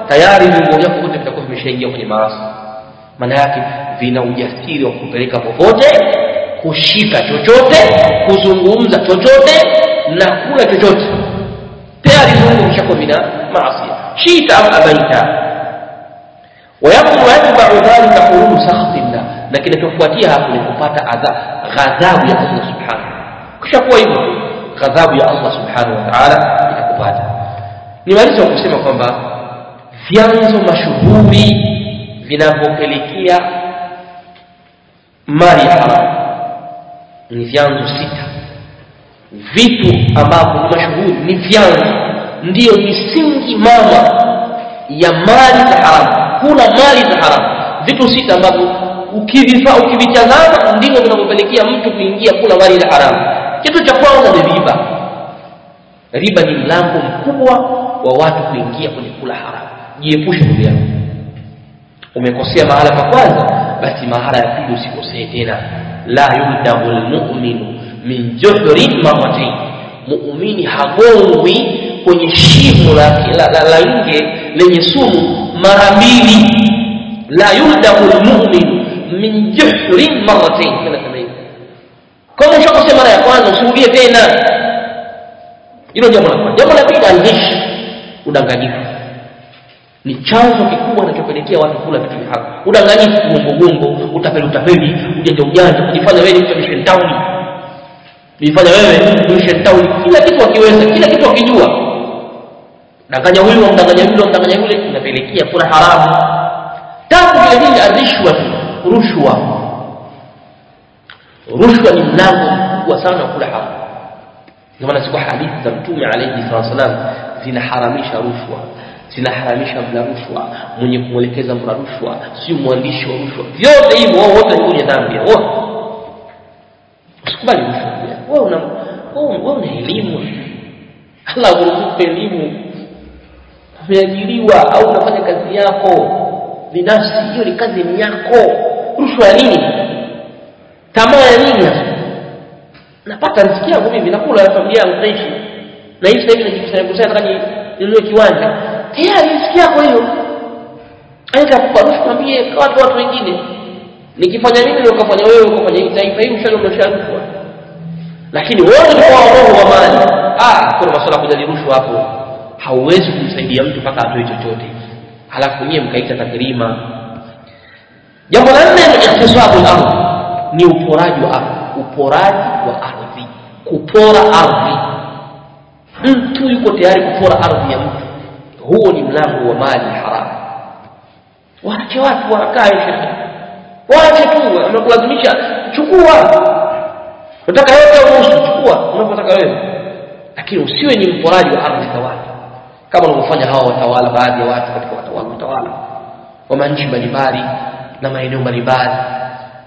tayari viungo vyako vyote vitakuwa vimeshaingia kwenye maasi maana yake vina ujasiri wa kupeleka popote kushika chochote kuzungumza chochote na kula chochote tayari viungo vishakuwa vina maasi shita au abaita ويتبع ذلك حلول سخط الله na kinachofuatia hapo ni kupata ghadhabu ya Allah subhanahu kisha kishakuwa hivyo ghadhabu ya Allah subhanahu wa ta'ala itakupata. Nimaliza kusema kwamba vyanzo mashuhuri vinavyopelekea mali haramu ni vyanzo sita. Vitu ambavyo ni mashuhuri ni vyanzo. Ndiyo misingi mama ya mali za haramu kuna mali za haramu vitu sita ambavyo ukivifa ukivitazama ndivyo vinavyopelekea mtu kuingia kula mali ya haramu kitu cha kwanza ni riba. Riba ni mlango mkubwa wa watu kuingia kwenye kula haramu jiepushe ndugu yangu. Umekosea mahala pa kwanza basi mahala ya pili usikosee tena. La yuldahu lmuminu min juhrin marratain muumini hagongwi kwenye shimo la, la, la, la lenye sumu mara mbili. La yuldahu lmuminu min juhrin marratain kama hivi kama ushakosea mara ya kwanza usirudie tena hilo jambo la kwanza jambo la pili alghish udanganyifu ni chanzo kikubwa kinachopelekea watu kula vitu vya haramu udanganyifu gongo gongo utapeli utapeli ujanja ujanja kujifanya wewe ni. Mtu mission town kujifanya wewe mission town kila kitu akiweza kila kitu akijua danganya huyu mdanganya yule mdanganya yule inapelekea kula haramu tatu vile vile arishwa rushwa. Rushwa ni mlango mkubwa sana kula haramu ndio maana siku hadithi za mtume alayhi wasalam zinaharamisha rushwa zinaharamisha mla rushwa mwenye kumwelekeza mla rushwa si mwandishi wa rushwa. Vyote hivyo wao wote ni kwenye dhambi wao. Usikubali rushwa wewe una wewe una elimu. Allah akupe elimu. Umeajiriwa au unafanya kazi yako. Binafsi hiyo ni kazi yako rushwa ya nini? Tamaa ya nini napata nisikia yangu mimi nakula na familia yangu naishi. Na hivi sasa hivi najikusanya kusanya nataka ninunue kiwanja. Tayari nisikia yako hiyo. Aika kupa rushwa mwambie kwa watu wengine. Nikifanya mimi ndio ukafanya wewe ukafanya hivi taifa hii mshale rushwa lakini wote kwa roho wa mali. Ah kuna masuala kujali rushwa hapo. Hauwezi kumsaidia mtu mpaka atoe chochote. Halafu nyie mkaita takrima jambo la nne ni ikhtisabu al-ardh ni uporaji wa ardhi. Uporaji wa ardhi. Kupora ardhi. Mtu yuko tayari kupora ardhi ya mtu. Huo ni mlango wa mali haramu waache watu wakae shekhe waache tu wanakulazimisha chukua. Unataka yote au nusu? Chukua unapotaka wewe. Lakini usiwe ni mporaji wa ardhi za watu. Kama wanavyofanya hawa watawala baadhi ya watu katika watawala watawala. Wa manchi mbalimbali na maeneo mbalimbali.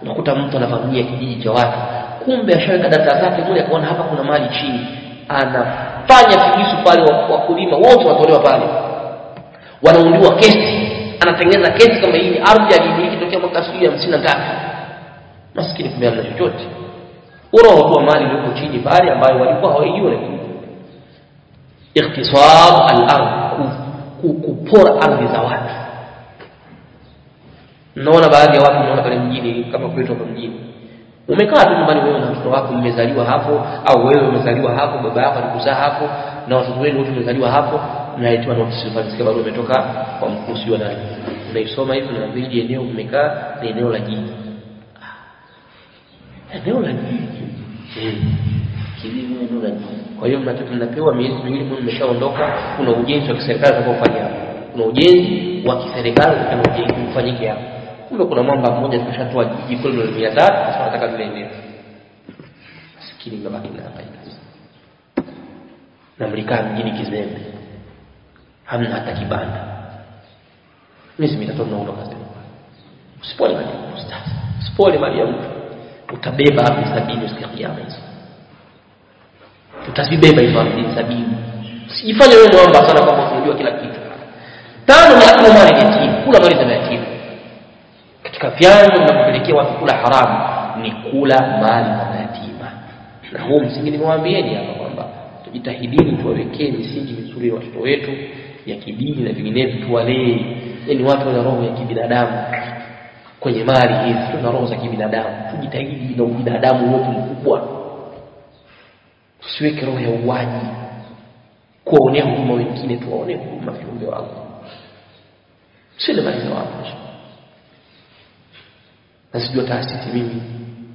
Unakuta mtu anavamia kijiji cha watu. Kumbe ashaweka data zake mule akaona hapa kuna mali chini. Anafanya kijisu pale wakulima wote watolewa pale. Wanaundiwa kesi. Anatengeneza kesi kama hii ardhi alimiliki tokea mwaka sijui hamsini na tatu. Maskini kumbe hamna chochote. Uroho mali iliyoko chini pale ambayo walikuwa hawaijua lakini. Ikhtisab al-ardh kupora ardhi za watu naona baadhi ya watu naona pale mjini kama kwetu hapa mjini. Umekaa tu nyumbani wewe na mtoto wako mmezaliwa hapo au wewe umezaliwa hapo baba yako alikuzaa hapo na watoto wenu wote wamezaliwa hapo mnaletewa notice mfanyisikia barua imetoka kwa mkuu sio nani unaisoma hivi na hili eneo mmekaa ni eneo la jiji. Eneo la jiji? Kilimo eneo la jiji. Kwa hiyo mnatoka mnapewa miezi miwili mwe mmeshaondoka? Kuna ujenzi wa kiserikali utakaofanya hapo kuna ujenzi wa kiserikali utakaofanyika hapo kumbe kuna mwamba mmoja tukashatoa jiji kule milioni mia tatu sasa nataka lile eneo maskini mnabaki na hangaika na mlikaa mjini kizembe hamna hata kibanda miezi mitatu mnaondoka zenu usipole mali ya ustaz usipole mali ya mtu utabeba hapo sabini siku ya kiyama hizo utazibeba hizo hamsini sabini usijifanye wewe mwamba sana kwamba unajua kila kitu tano aklu mali yatim kula mali za yatima katika vyanzo vinavyopelekea watu kula haramu ni kula mali za mayatima na huu msingi nimewaambieni hapa kwamba tujitahidini tuwawekee misingi mizuri ya watoto wetu ya kidini na vinginevyo tuwalee. Yani watu wana roho ya kibinadamu kwenye mali hizi tuna roho za kibinadamu. Tujitahidi na ubinadamu wetu mkubwa. Tusiweke roho ya uwaji kuwaonea huruma wengine tuwaonee huruma viumbe wangu. Sile mali za watu na sijua taasisi mimi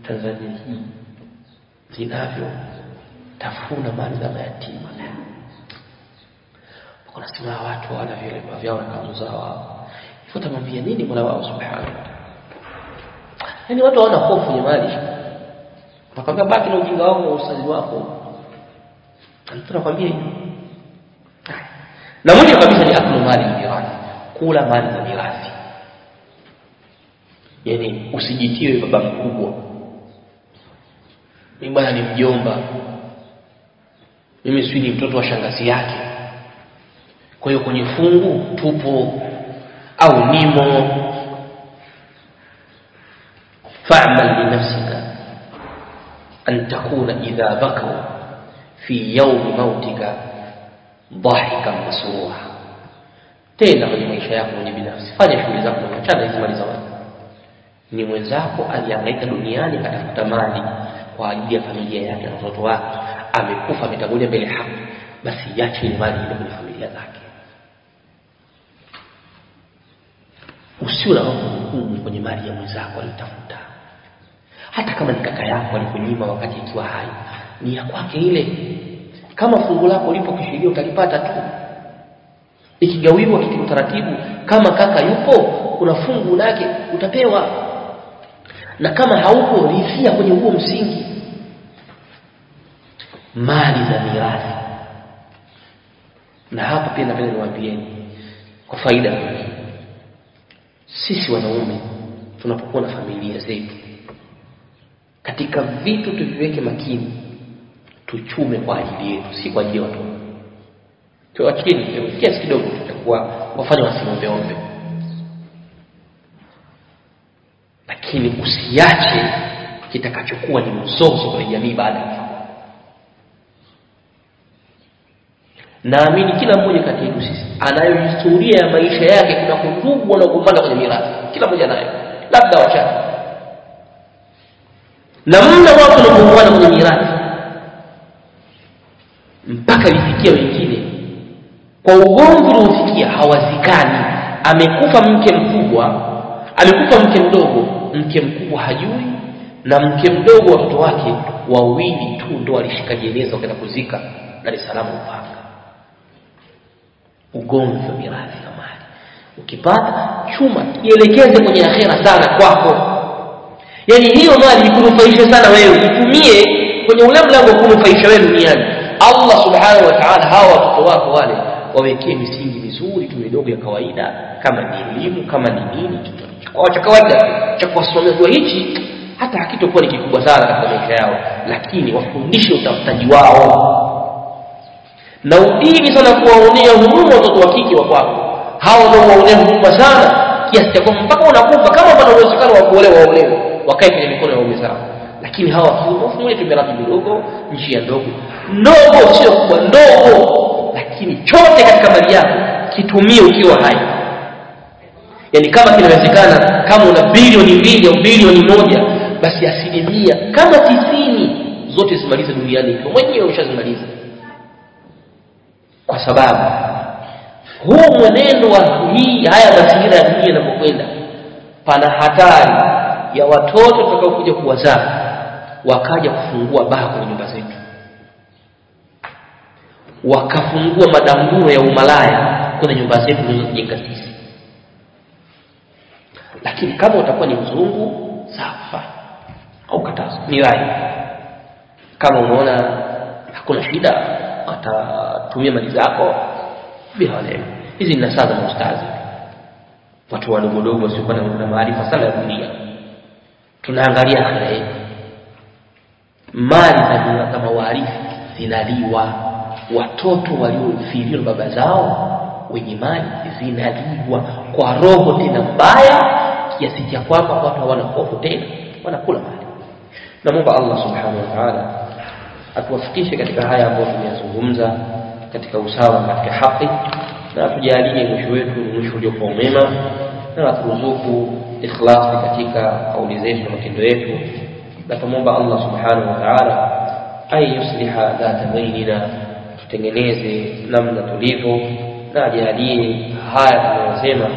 Tanzania hii zinavyo tafuna mali za mayatima unasema watu wana vile vyao na kanzu zao hivyo tamwambia nini Mola wao subhanahu yaani watu hawana hofu ya mali utakwambia baki na ujinga wako na usali wako. Tunakwambia anakwambia hivi. Na mwisho kabisa ni aklu mali jirani kula mali yani usijitiwe baba mkubwa. Mimi bwana ni mjomba. Mimi si ni mtoto wa shangazi yake. Kwa hiyo kwenye fungu tupo au nimo. Fa'mal li nafsika an takuna idha bakau fi yawm mautika dhahikan masruha tena kwenye maisha yako mwenye binafsi. Fanya shughuli zako na achana hizi mali za ni mwenzako aliangaika duniani katafuta mali kwa ajili ya familia yake na watoto wake. Amekufa ametangulia mbele hapo basi iache ile mali ile kwenye familia zake. Usiwe na hukumu kwenye mali ya mwenzako aliyotafuta. Hata kama ni kaka yako alikunyima wakati ikiwa hai ni ya kwake ile. Kama fungu lako lipo kisheria utalipata tu. Ikigawiwa kitu utaratibu kama kaka yupo kuna fungu lake utapewa na kama haupo rithia kwenye huo msingi. Mali za mirathi. Na hapa pia napenda niwaambieni kwa faida sisi wanaume tunapokuwa na familia zetu katika vitu tuviweke makini tuchume kwa ajili yetu si kwa ajili ya watu tuwachini kiasi kidogo tutakuwa wafanya wasiombeombe lakini usiache kitakachokuwa ni mzozo kwenye jamii baada ya naamini kila mmoja kati yetu sisi anayo historia ya maisha yake kuna kutubwa na kupanda kwenye mirathi. Kila mmoja nayo labda wachache. Na mna wako wanaogombana kwenye mirathi mpaka ilifikia wengine kwa ugomvi uliofikia hawazikani. Amekufa mke mkubwa amekufa mke mdogo mke mkubwa hajui na mke mdogo watoto wake wawili tu ndo walishika jeneza wakaenda kuzika Dar es Salaam Upanga ugomvi wa mirathi ya mali. Ukipata chuma ielekeze kwenye akhera sana kwako. Yani hiyo mali ikunufaishe sana wewe itumie kwenye ule mlango wa kunufaisha wewe duniani. Allah subhanahu wa ta'ala hawa watoto wako wale wawekee misingi mizuri tu midogo ya kawaida kama ni elimu kama ni nini cha kawaida cha kuwasomea hichi hata hakitokuwa ni kikubwa sana katika maisha yao lakini wafundishe utafutaji wao. Na udini sana kuwaonea huruma watoto wa kike wa kwako. Hao ndio waonea huruma sana kiasi cha kwamba mpaka unakufa kama pana uwezekano wa kuolewa waolewe wakae kwenye mikono ya waume zao. Lakini hawa wafungulie tu mirathi midogo njia ndogo. Ndogo sio kubwa ndogo lakini chote katika mali yako kitumie ukiwa hai. Yani kama kinawezekana kama una bilioni mbili au bilioni moja basi asilimia kama tisini zote zimalize duniani kwa mwenyewe ushazimaliza. Kwa sababu huu mwenendo wa hii haya mazingira ya dunia yanapokwenda pana hatari ya watoto tutakaokuja kuwazaa wakaja kufungua baa kwenye nyumba zetu wakafungua madanguro ya umalaya kwenye nyumba zetu tulizojenga sisi. Lakini kama utakuwa ni mzungu safa au katazo ni rai. Kama unaona hakuna shida atatumia mali zako bila bihaleo hizi ni nasaha za maustazi. Watu wadogodogo wasiokuwa na maarifa sana ya dunia. Tunaangalia akhira yetu mali za waarifu zinaliwa watoto waliofiliwa baba zao wenye mali zinaliwa kwa roho tena mbaya kiasi cha kwamba watu hawana hofu tena wanakula mali namwomba allah subhanahu wa taala atuwafikishe katika haya ambayo tumeyazungumza katika usawa katika haki na atujalie mwisho wetu ni mwisho uliokuwa mema na atuzuku ikhlasi katika kauli zetu na matendo yetu. Na tumwomba allah subhanahu wa taala an yusliha dhata bainina tutengeneze namna tulivyo na ajalie haya tunayosema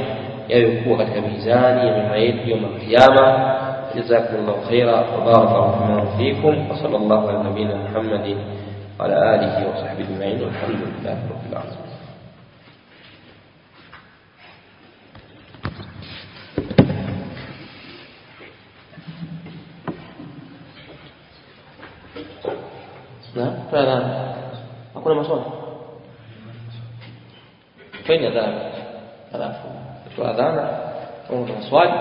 yawe kuwa katika mizani ya mema yetu yauma alqiyama. جزاكم الله خيرا وبارك الله فيكم وصلى الله على نبينا محمد وعلى اله وصحبه اجمعين والحمد لله رب العالمين نعم hakuna maswali? Fanya dhana alafu kwa adhana kama kuna swali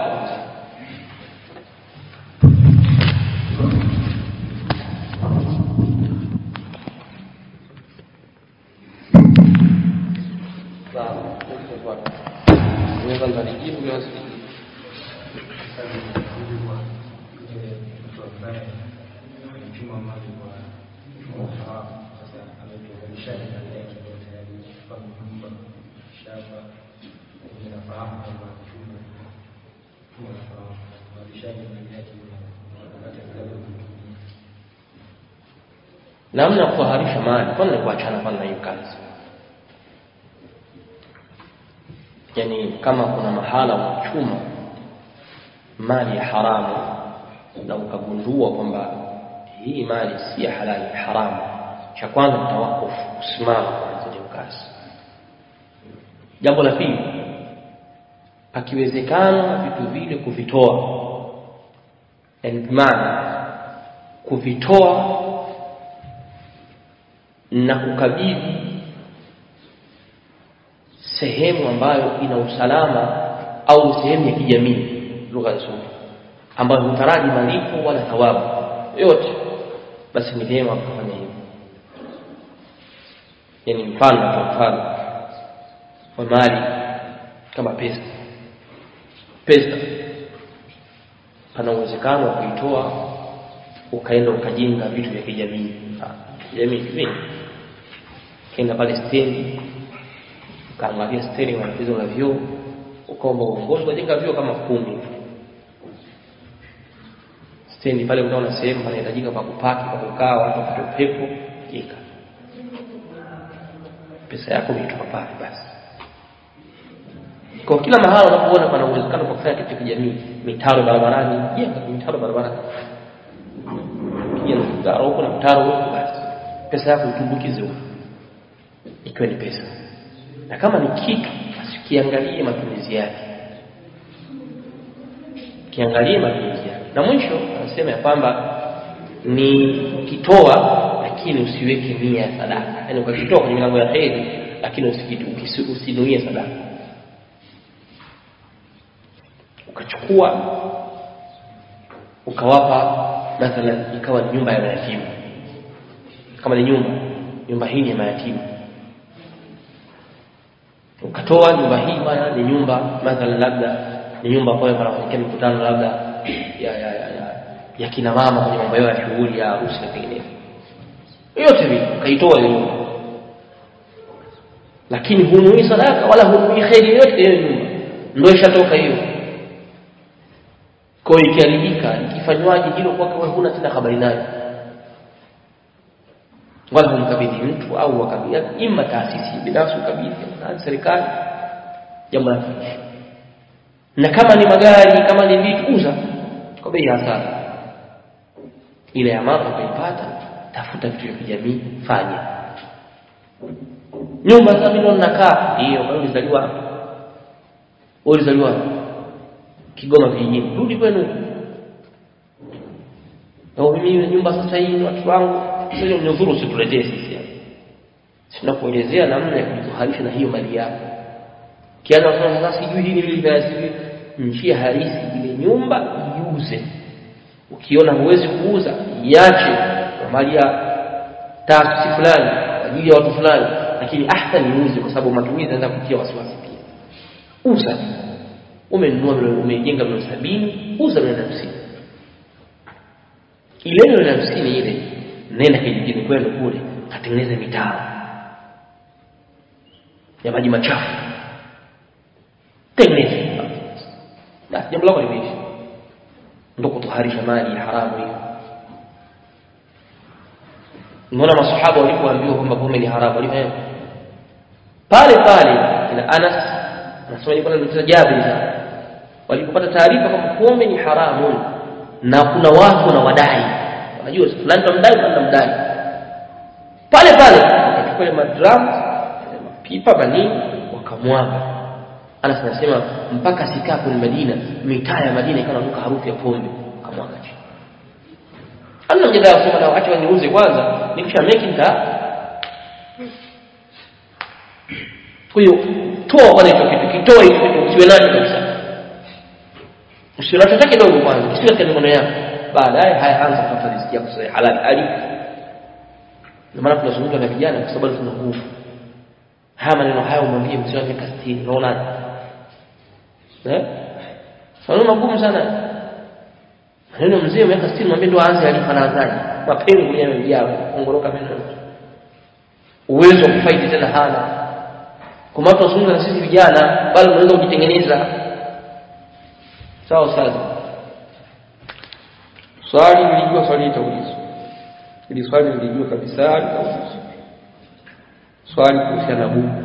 Unaweza mtanijibu bila sijibu. Namna ya kuharisha mali. Kwanza ni kuachana kwanza hiyo kazi? Yani kama kuna mahala unachuma mali ya haramu na ukagundua kwamba hii mali si ya halali haramu cha kwanza mtawakufu kusimama kwanza hiyo kazi. Jambo la pili pakiwezekana vitu vile kuvitoa. Yani maana kuvitoa na kukabidhi sehemu ambayo ina usalama au sehemu ya kijamii lugha nzuri ambayo hutaraji malipo wala thawabu yote basi ni vyema kufanya hivyo. Yani mfano kwa mfano wa mali kama pesa. Pesa. Pana uwezekano wa kuitoa ukaenda ukajinga vitu vya kijamii. Jamii kenda pale ukaangalia stendi wanacheza na vyoo ukaomba uongozi ukajenga vyoo kama kumi. Stendi pale unaona sehemu panahitajika pa kupaki pa kukaa watu wapate upepo kika pesa yako umeitoa pale basi. Kwa kila mahali unapoona pana uwezekano kwa kufanya kitu kijamii mitaro barabarani jenga mitaro barabarani. Piga mtaro huko na mtaro huko basi. Pesa yako itumbukize huko ikiwa ni pesa. Na kama ni kitu asikiangalie matumizi yake. Kiangalie matumizi yake. Na mwisho anasema ya kwamba ni ukitoa lakini usiweke nia ya sadaka. Yaani ukakitoa kwenye milango ya heri lakini usinuie sadaka. Ukachukua ukawapa mathalan ikawa nyumba ya mayatima kama ni nyumba nyumba hii ni mayatima ukatoa nyumba hii bwana ni nyumba mathalan labda ni nyumba ambayo panafanyika mikutano labda ya ya, ya, ya, ya kina mama kwenye mambo ya shughuli ya harusi na penginevo yote vile ukaitoa ile nyumba. Lakini hunui sadaka wala hunui kheri yote hiyo nyumba. Ndio ishatoka hiyo. Kwa ikiharibika ikifanywaje hilo kwake wewe huna tena habari nayo wala humkabidhi mtu au wakabidhi imma taasisi binafsi ukabidhi. Na serikali jambo la na kama ni magari kama ni vitu uza kwa bei hasara. Ile ya mambo ukaipata tafuta vitu vya kijamii fanya. Nyumba za milioni nakaa hiyo kwa ulizaliwa wewe ulizaliwa Kigoma vijijini rudi kwenu. Na mimi nyumba sasa hii watu wangu sio mnyuzuru usituletee sisi tunakuelezea namna ya kujitoharisha na hiyo mali yako. Kianza kusema sasa sijui hili hili vya sijui njia halisi ile nyumba iuze. Ukiona huwezi kuuza iache kwa mali ya taasisi fulani kwa ajili ya watu fulani. Lakini ahsan iuze kwa sababu matumizi yanaweza kutia wasiwasi pia. Uza. Umenunua umejenga milioni sabini uza milioni hamsini. Ile milioni hamsini ile nenda kijijini kwenu kule katengeneze mitaro ya maji machafu. Tengeneze. Basi jambo lako limeisha. Ndio kutoharisha mali ya haramu hiyo. Unaona masahaba walipoambiwa kwamba pombe ni haramu walifanya pale pale ina Anas anasema ni kuna Jabir walipopata taarifa kwamba pombe ni haramu na kuna watu na wadai wanajua fulani tamdai fulani tamdai pale pale. Akachukua ile madramu mapipa manini wakamwaga Anas anasema mpaka sikaa kwenye Madina. Mitaa ya Madina ikawa inanuka harufu ya pombe wakamwaga chini Hamna mjadala kusema na acha waniuze kwanza nikisha make nita kwa hiyo toa kwa hicho kitu kitu usiwe nacho kabisa. Usiwe nacho hata kidogo kwanza usiwe katika mikono yako baadaye haya anza kutafuta riziki yako sasa halali ali ndio maana tunazungumza na vijana kwa sababu tuna nguvu. Haya maneno haya umwambie mzee wa miaka 60 unaona eh? Sana magumu sana. Maneno mzee wa miaka 60 mwambie ndo aanze na adhani mapengo yamejaa ongoroka meno. Uwezo kufaidi tena hana. Kwa maana tunazungumza na sisi vijana bali unaweza kujitengeneza. Sawa sawa swali nilijua swali litaulizwa. Ili swali nilijua kabisa litaulizwa. Swali kuhusiana na Mungu.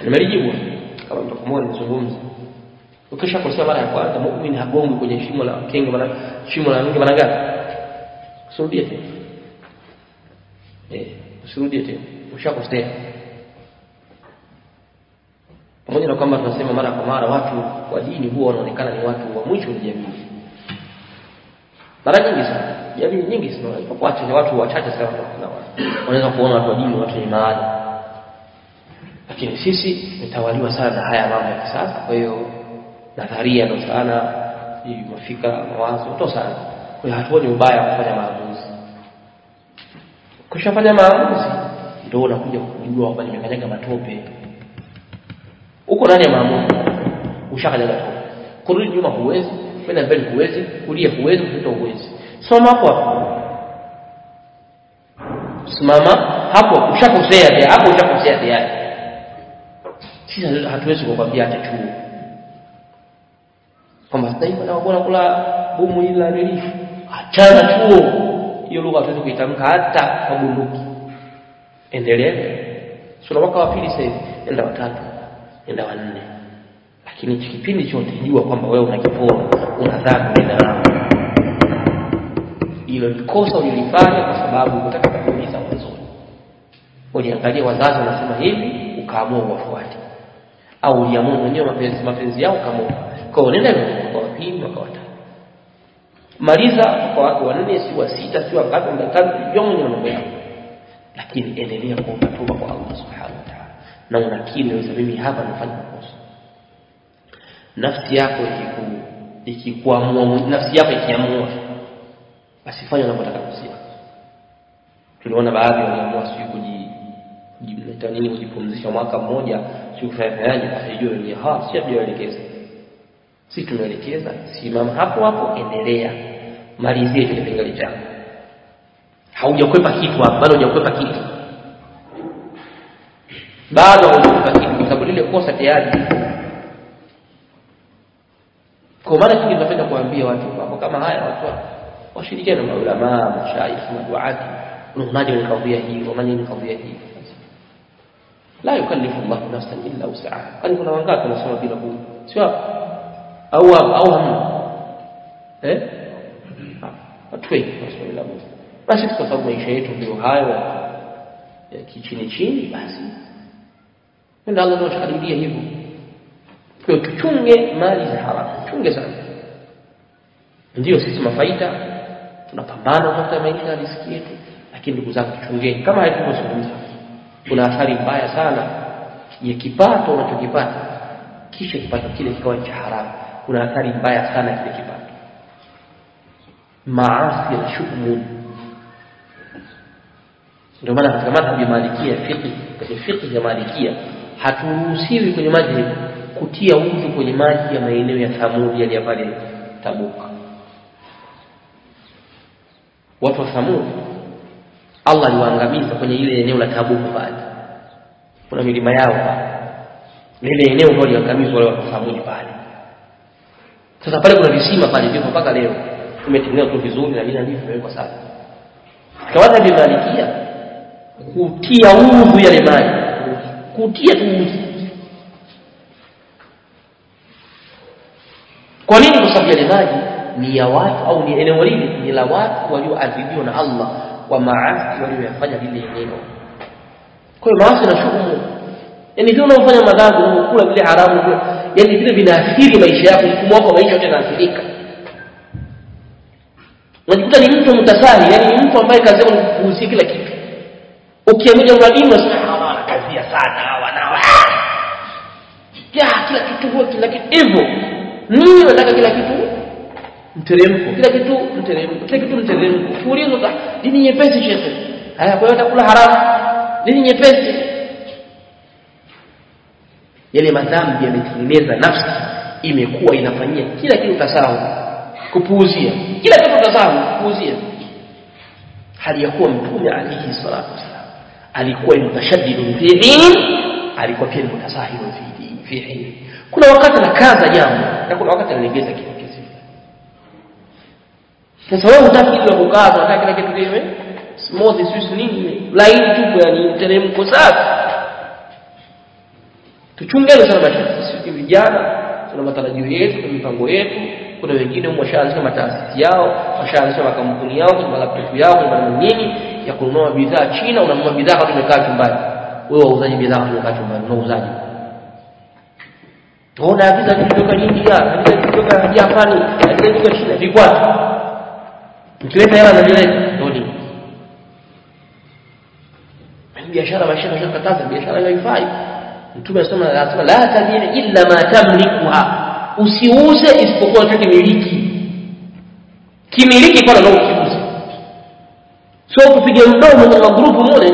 Nimelijibu. Kama mtakumbuka nilizungumza ukisha kosea mara ya kwanza muumini hagongwi kwenye shimo la kenge bana shimo la nge bana gani? Usirudie tena. Eh usirudie tena. Ushakosea. Pamoja na kwamba tunasema mara kwa mara watu wa dini huwa wanaonekana ni watu wa mwisho wa jamii mara nyingi sana. Jamii nyingi sana. Wachache ni watu wachache sana wanaweza kuona watu wa dini watu wenye maana lakini sisi tumetawaliwa sana na haya mambo ya kisasa. Kwa hiyo nadharia ndo sana. Mafika mawazo to sana. Kwa hiyo hatuoni ubaya kufanya maamuzi. Kushafanya maamuzi ndio unakuja kujua kwamba nimekanyaga matope. Uko ndani ya maamuzi. Ushakanyaga tope kurudi nyuma huwezi kwenda mbele huwezi kulia huwezi kushoto huwezi. Soma hapo hapo. Simama hapo ushakosea tayari hapo ushakosea tayari sisi hatuwezi kukwambia acha chuo kwamba hivi na bora kula bumu ila la achana chuo hiyo lugha hatuwezi kuitamka hata kwa bunduki. Endelea. Sura mwaka wa pili sasa hivi. Enda watatu enda wanne lakini kipindi chote jua kwamba wewe una kiporo una dhambi na dhambi hilo kosa ulilifanya kwa sababu unataka kuuliza mwanzoni uliangalia wazazi wanasema hivi ukaamua uwafuate. Au uliamua mwenyewe mapenzi mapenzi yao kama kwa hiyo nenda kwa wa pili mwaka wa maliza kwa watu wanne si wa sita si wa ngapi mdatano jua mwenyewe mambo yako. Lakini endelea kuomba toba kwa Allah subhanahu wa ta'ala. Na unakiri mimi hapa nafanya makosa nafsi yako ikiku ikikuamua nafsi yako ikiamua basi fanya unavyotaka kusia tuliona baadhi waliamua sio kuji kujimleta nini kujipumzisha mwaka mmoja sio kufanyaje asijue ni ha si hatujaelekeza si tumeelekeza simama hapo hapo endelea. Malizie kile kipengele chako haujakwepa kitu hapo bado hujakwepa kitu. Bado haujakwepa kitu kwa sababu lile kosa tayari kwa maana kingi tunapenda kuambia watu mambo kama haya watu washirikiane na maulama mashaikh maduati unaonaje ni kadhia hii unaonaje ni kadhia hii la yukallifu Allah nafsan illa wus'aha kwani kuna wangapi wanasoma bila huu sio au au hamna eh watu wengi wanasoma bila huu basi kwa sababu maisha yetu ndio hayo ya kichini chini basi ndio Allah anashadidia hivyo kwa tuchunge mali za haramu tuchunge sana. Ndio sisi mafaida. Tunapambana kutafuta maisha ya riziki yetu lakini ndugu zangu tuchungeni. Kama hatukozungumza kuna athari mbaya sana. Ya kipato unachokipata kisha kipato kile kikawa cha haramu. Kuna athari mbaya sana kile kipato. Maasi na shughuli ndio maana katika madhhabi ya Malikia fiqh katika fiqh ya Malikia haturuhusiwi kwenye maji kutia udhu kwenye maji ya maeneo ya Thamud yaliyo pale Tabuk watu wa Thamud Allah aliwaangamiza kwenye ile eneo la Tabuk pale. Kuna milima yao pale. Lile eneo ndio liangamizwa wale watu wa Thamud pale. Sasa pale kuna visima pale vipo mpaka leo. Tumetengenezwa tu vizuri na vile ndivyo vimewekwa sana kawaida vimalikia kutia udhu yale maji. Kutia tu udhu kwa nini kwa sababu yale maji? Ni ya watu au ni eneo lile ni la watu walioadhibiwa na Allah kwa maasi walioyafanya lile eneo. Kwa hiyo maasi na shughuli yani vile unaofanya madhambi kula vile haramu yani vile vinaathiri maisha yako mfumo wako maisha yote yanaathirika. Unajikuta ni mtu mtasahi yani ni mtu ambaye kazi yake ni kuhusika kila kitu. Ukiangalia mwalimu sana kazi ya sana wanawa kila kitu huwa kila kitu. Hivyo nini unataka kila kitu? Mteremko. Kila kitu mteremko. Kila kitu mteremko. Ukiulizwa dini nyepesi shekhe. Haya kwa hiyo utakula haramu. Dini nyepesi. Yale madhambi yametengeneza nafsi imekuwa inafanyia kila kitu utasahau. Kupuuzia. Kila kitu utasahau kupuuzia. Hali ya kuwa mtume alayhi salatu wasalam alikuwa ni mtashaddidu fi alikuwa pia ni mutasahilun fi fi hin kuna wakati nakaza jambo na kuna wakati nalegeza kitu kesi sasa wewe utafikiri ile kukaza unataka kila kitu kiwe smooth sisi nini laini tu yani mteremko safi. Tuchungeni sana basi sisi vijana tuna matarajio yetu na mipango yetu. Kuna wengine humo washaanzisha mataasisi yao washaanzisha makampuni yao kuna laptop yao kuna nini ya kununua bidhaa China unanunua bidhaa kama tumekaa chumbani. Wewe wauzaji bidhaa tumekaa chumbani unauzaji Ona agiza kutoka India, agiza kutoka Japani, kutoka China, vikwazo. Mkileta hela za ndio Mimi Biashara maisha kataza biashara haifai. Mtume anasema anasema la tabi'i illa ma tamlikuha. Usiuze isipokuwa unachokimiliki. Kimiliki kwa ndio ukiuze. Sio kupiga mdomo kwenye magrupu mule.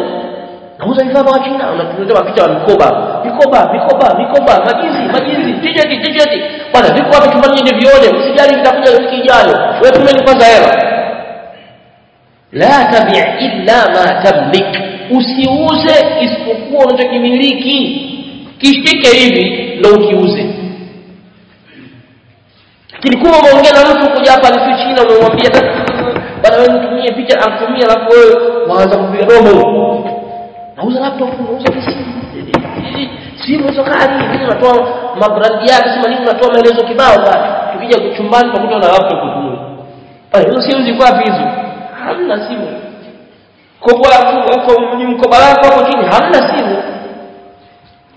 Nauza vifaa vya China, unatuletea picha ya mikoba. Mikoba, mikoba, mikoba, majizi, majizi, t-shirt, t-shirt. Bwana viko hapa chumbani nje vione, usijali nitakuja wiki ijayo. Wewe tumeni kwanza hela. La tabi' illa ma tamlik. Usiuze isipokuwa unachokimiliki. Kishike hivi ndio ukiuze. kilikuwa umeongea na mtu kuja hapa ni China umemwambia bwana wewe nitumie picha akutumia alafu wewe waanza kupiga domo. Nauza laptop, nauza simu. Simu hizo kali, hizo unatoa mabrandi yake, sema nini unatoa maelezo kibao bwana. Tukija chumbani tukuta na watu. Pale hizo simu zilikuwa hizo? Hamna simu. Kopo lako ni mkoba wako hapo chini hamna simu.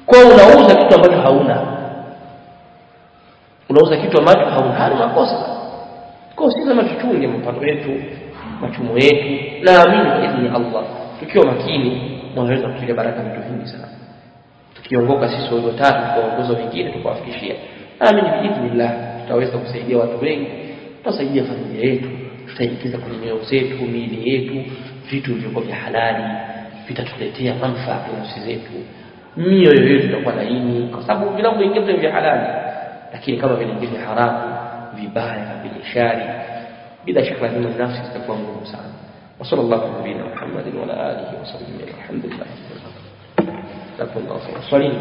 Kwa unauza kitu ambacho hauna. Unauza kitu ambacho hauna, hali makosa. Kwa sisi kama tuchunge mapato yetu, machumo yetu, naamini kwa idhini Allah tukiwa makini tunaweza kutilia baraka vitu vingi sana Tukiongoka sisi wawili watatu tukaongoza wengine tukawafikishia. Naamini biidhnillah tutaweza kusaidia watu wengi, tutasaidia familia yetu, tutaingiza kwenye mioyo zetu, miili yetu, vitu vilivyokuwa vya halali vitatuletea manufaa kwa nafsi zetu. Mioyo yetu itakuwa laini kwa sababu vinavyoingia vitu vya halali, lakini kama vinaingia vya haramu, vibaya, vyenye shari, bila shaka lazima nafsi zitakuwa ngumu sana. وصلى الله على نبينا محمد وعلى اله وصحبه الحمد لله تقول الله صلى الله عليه وسلم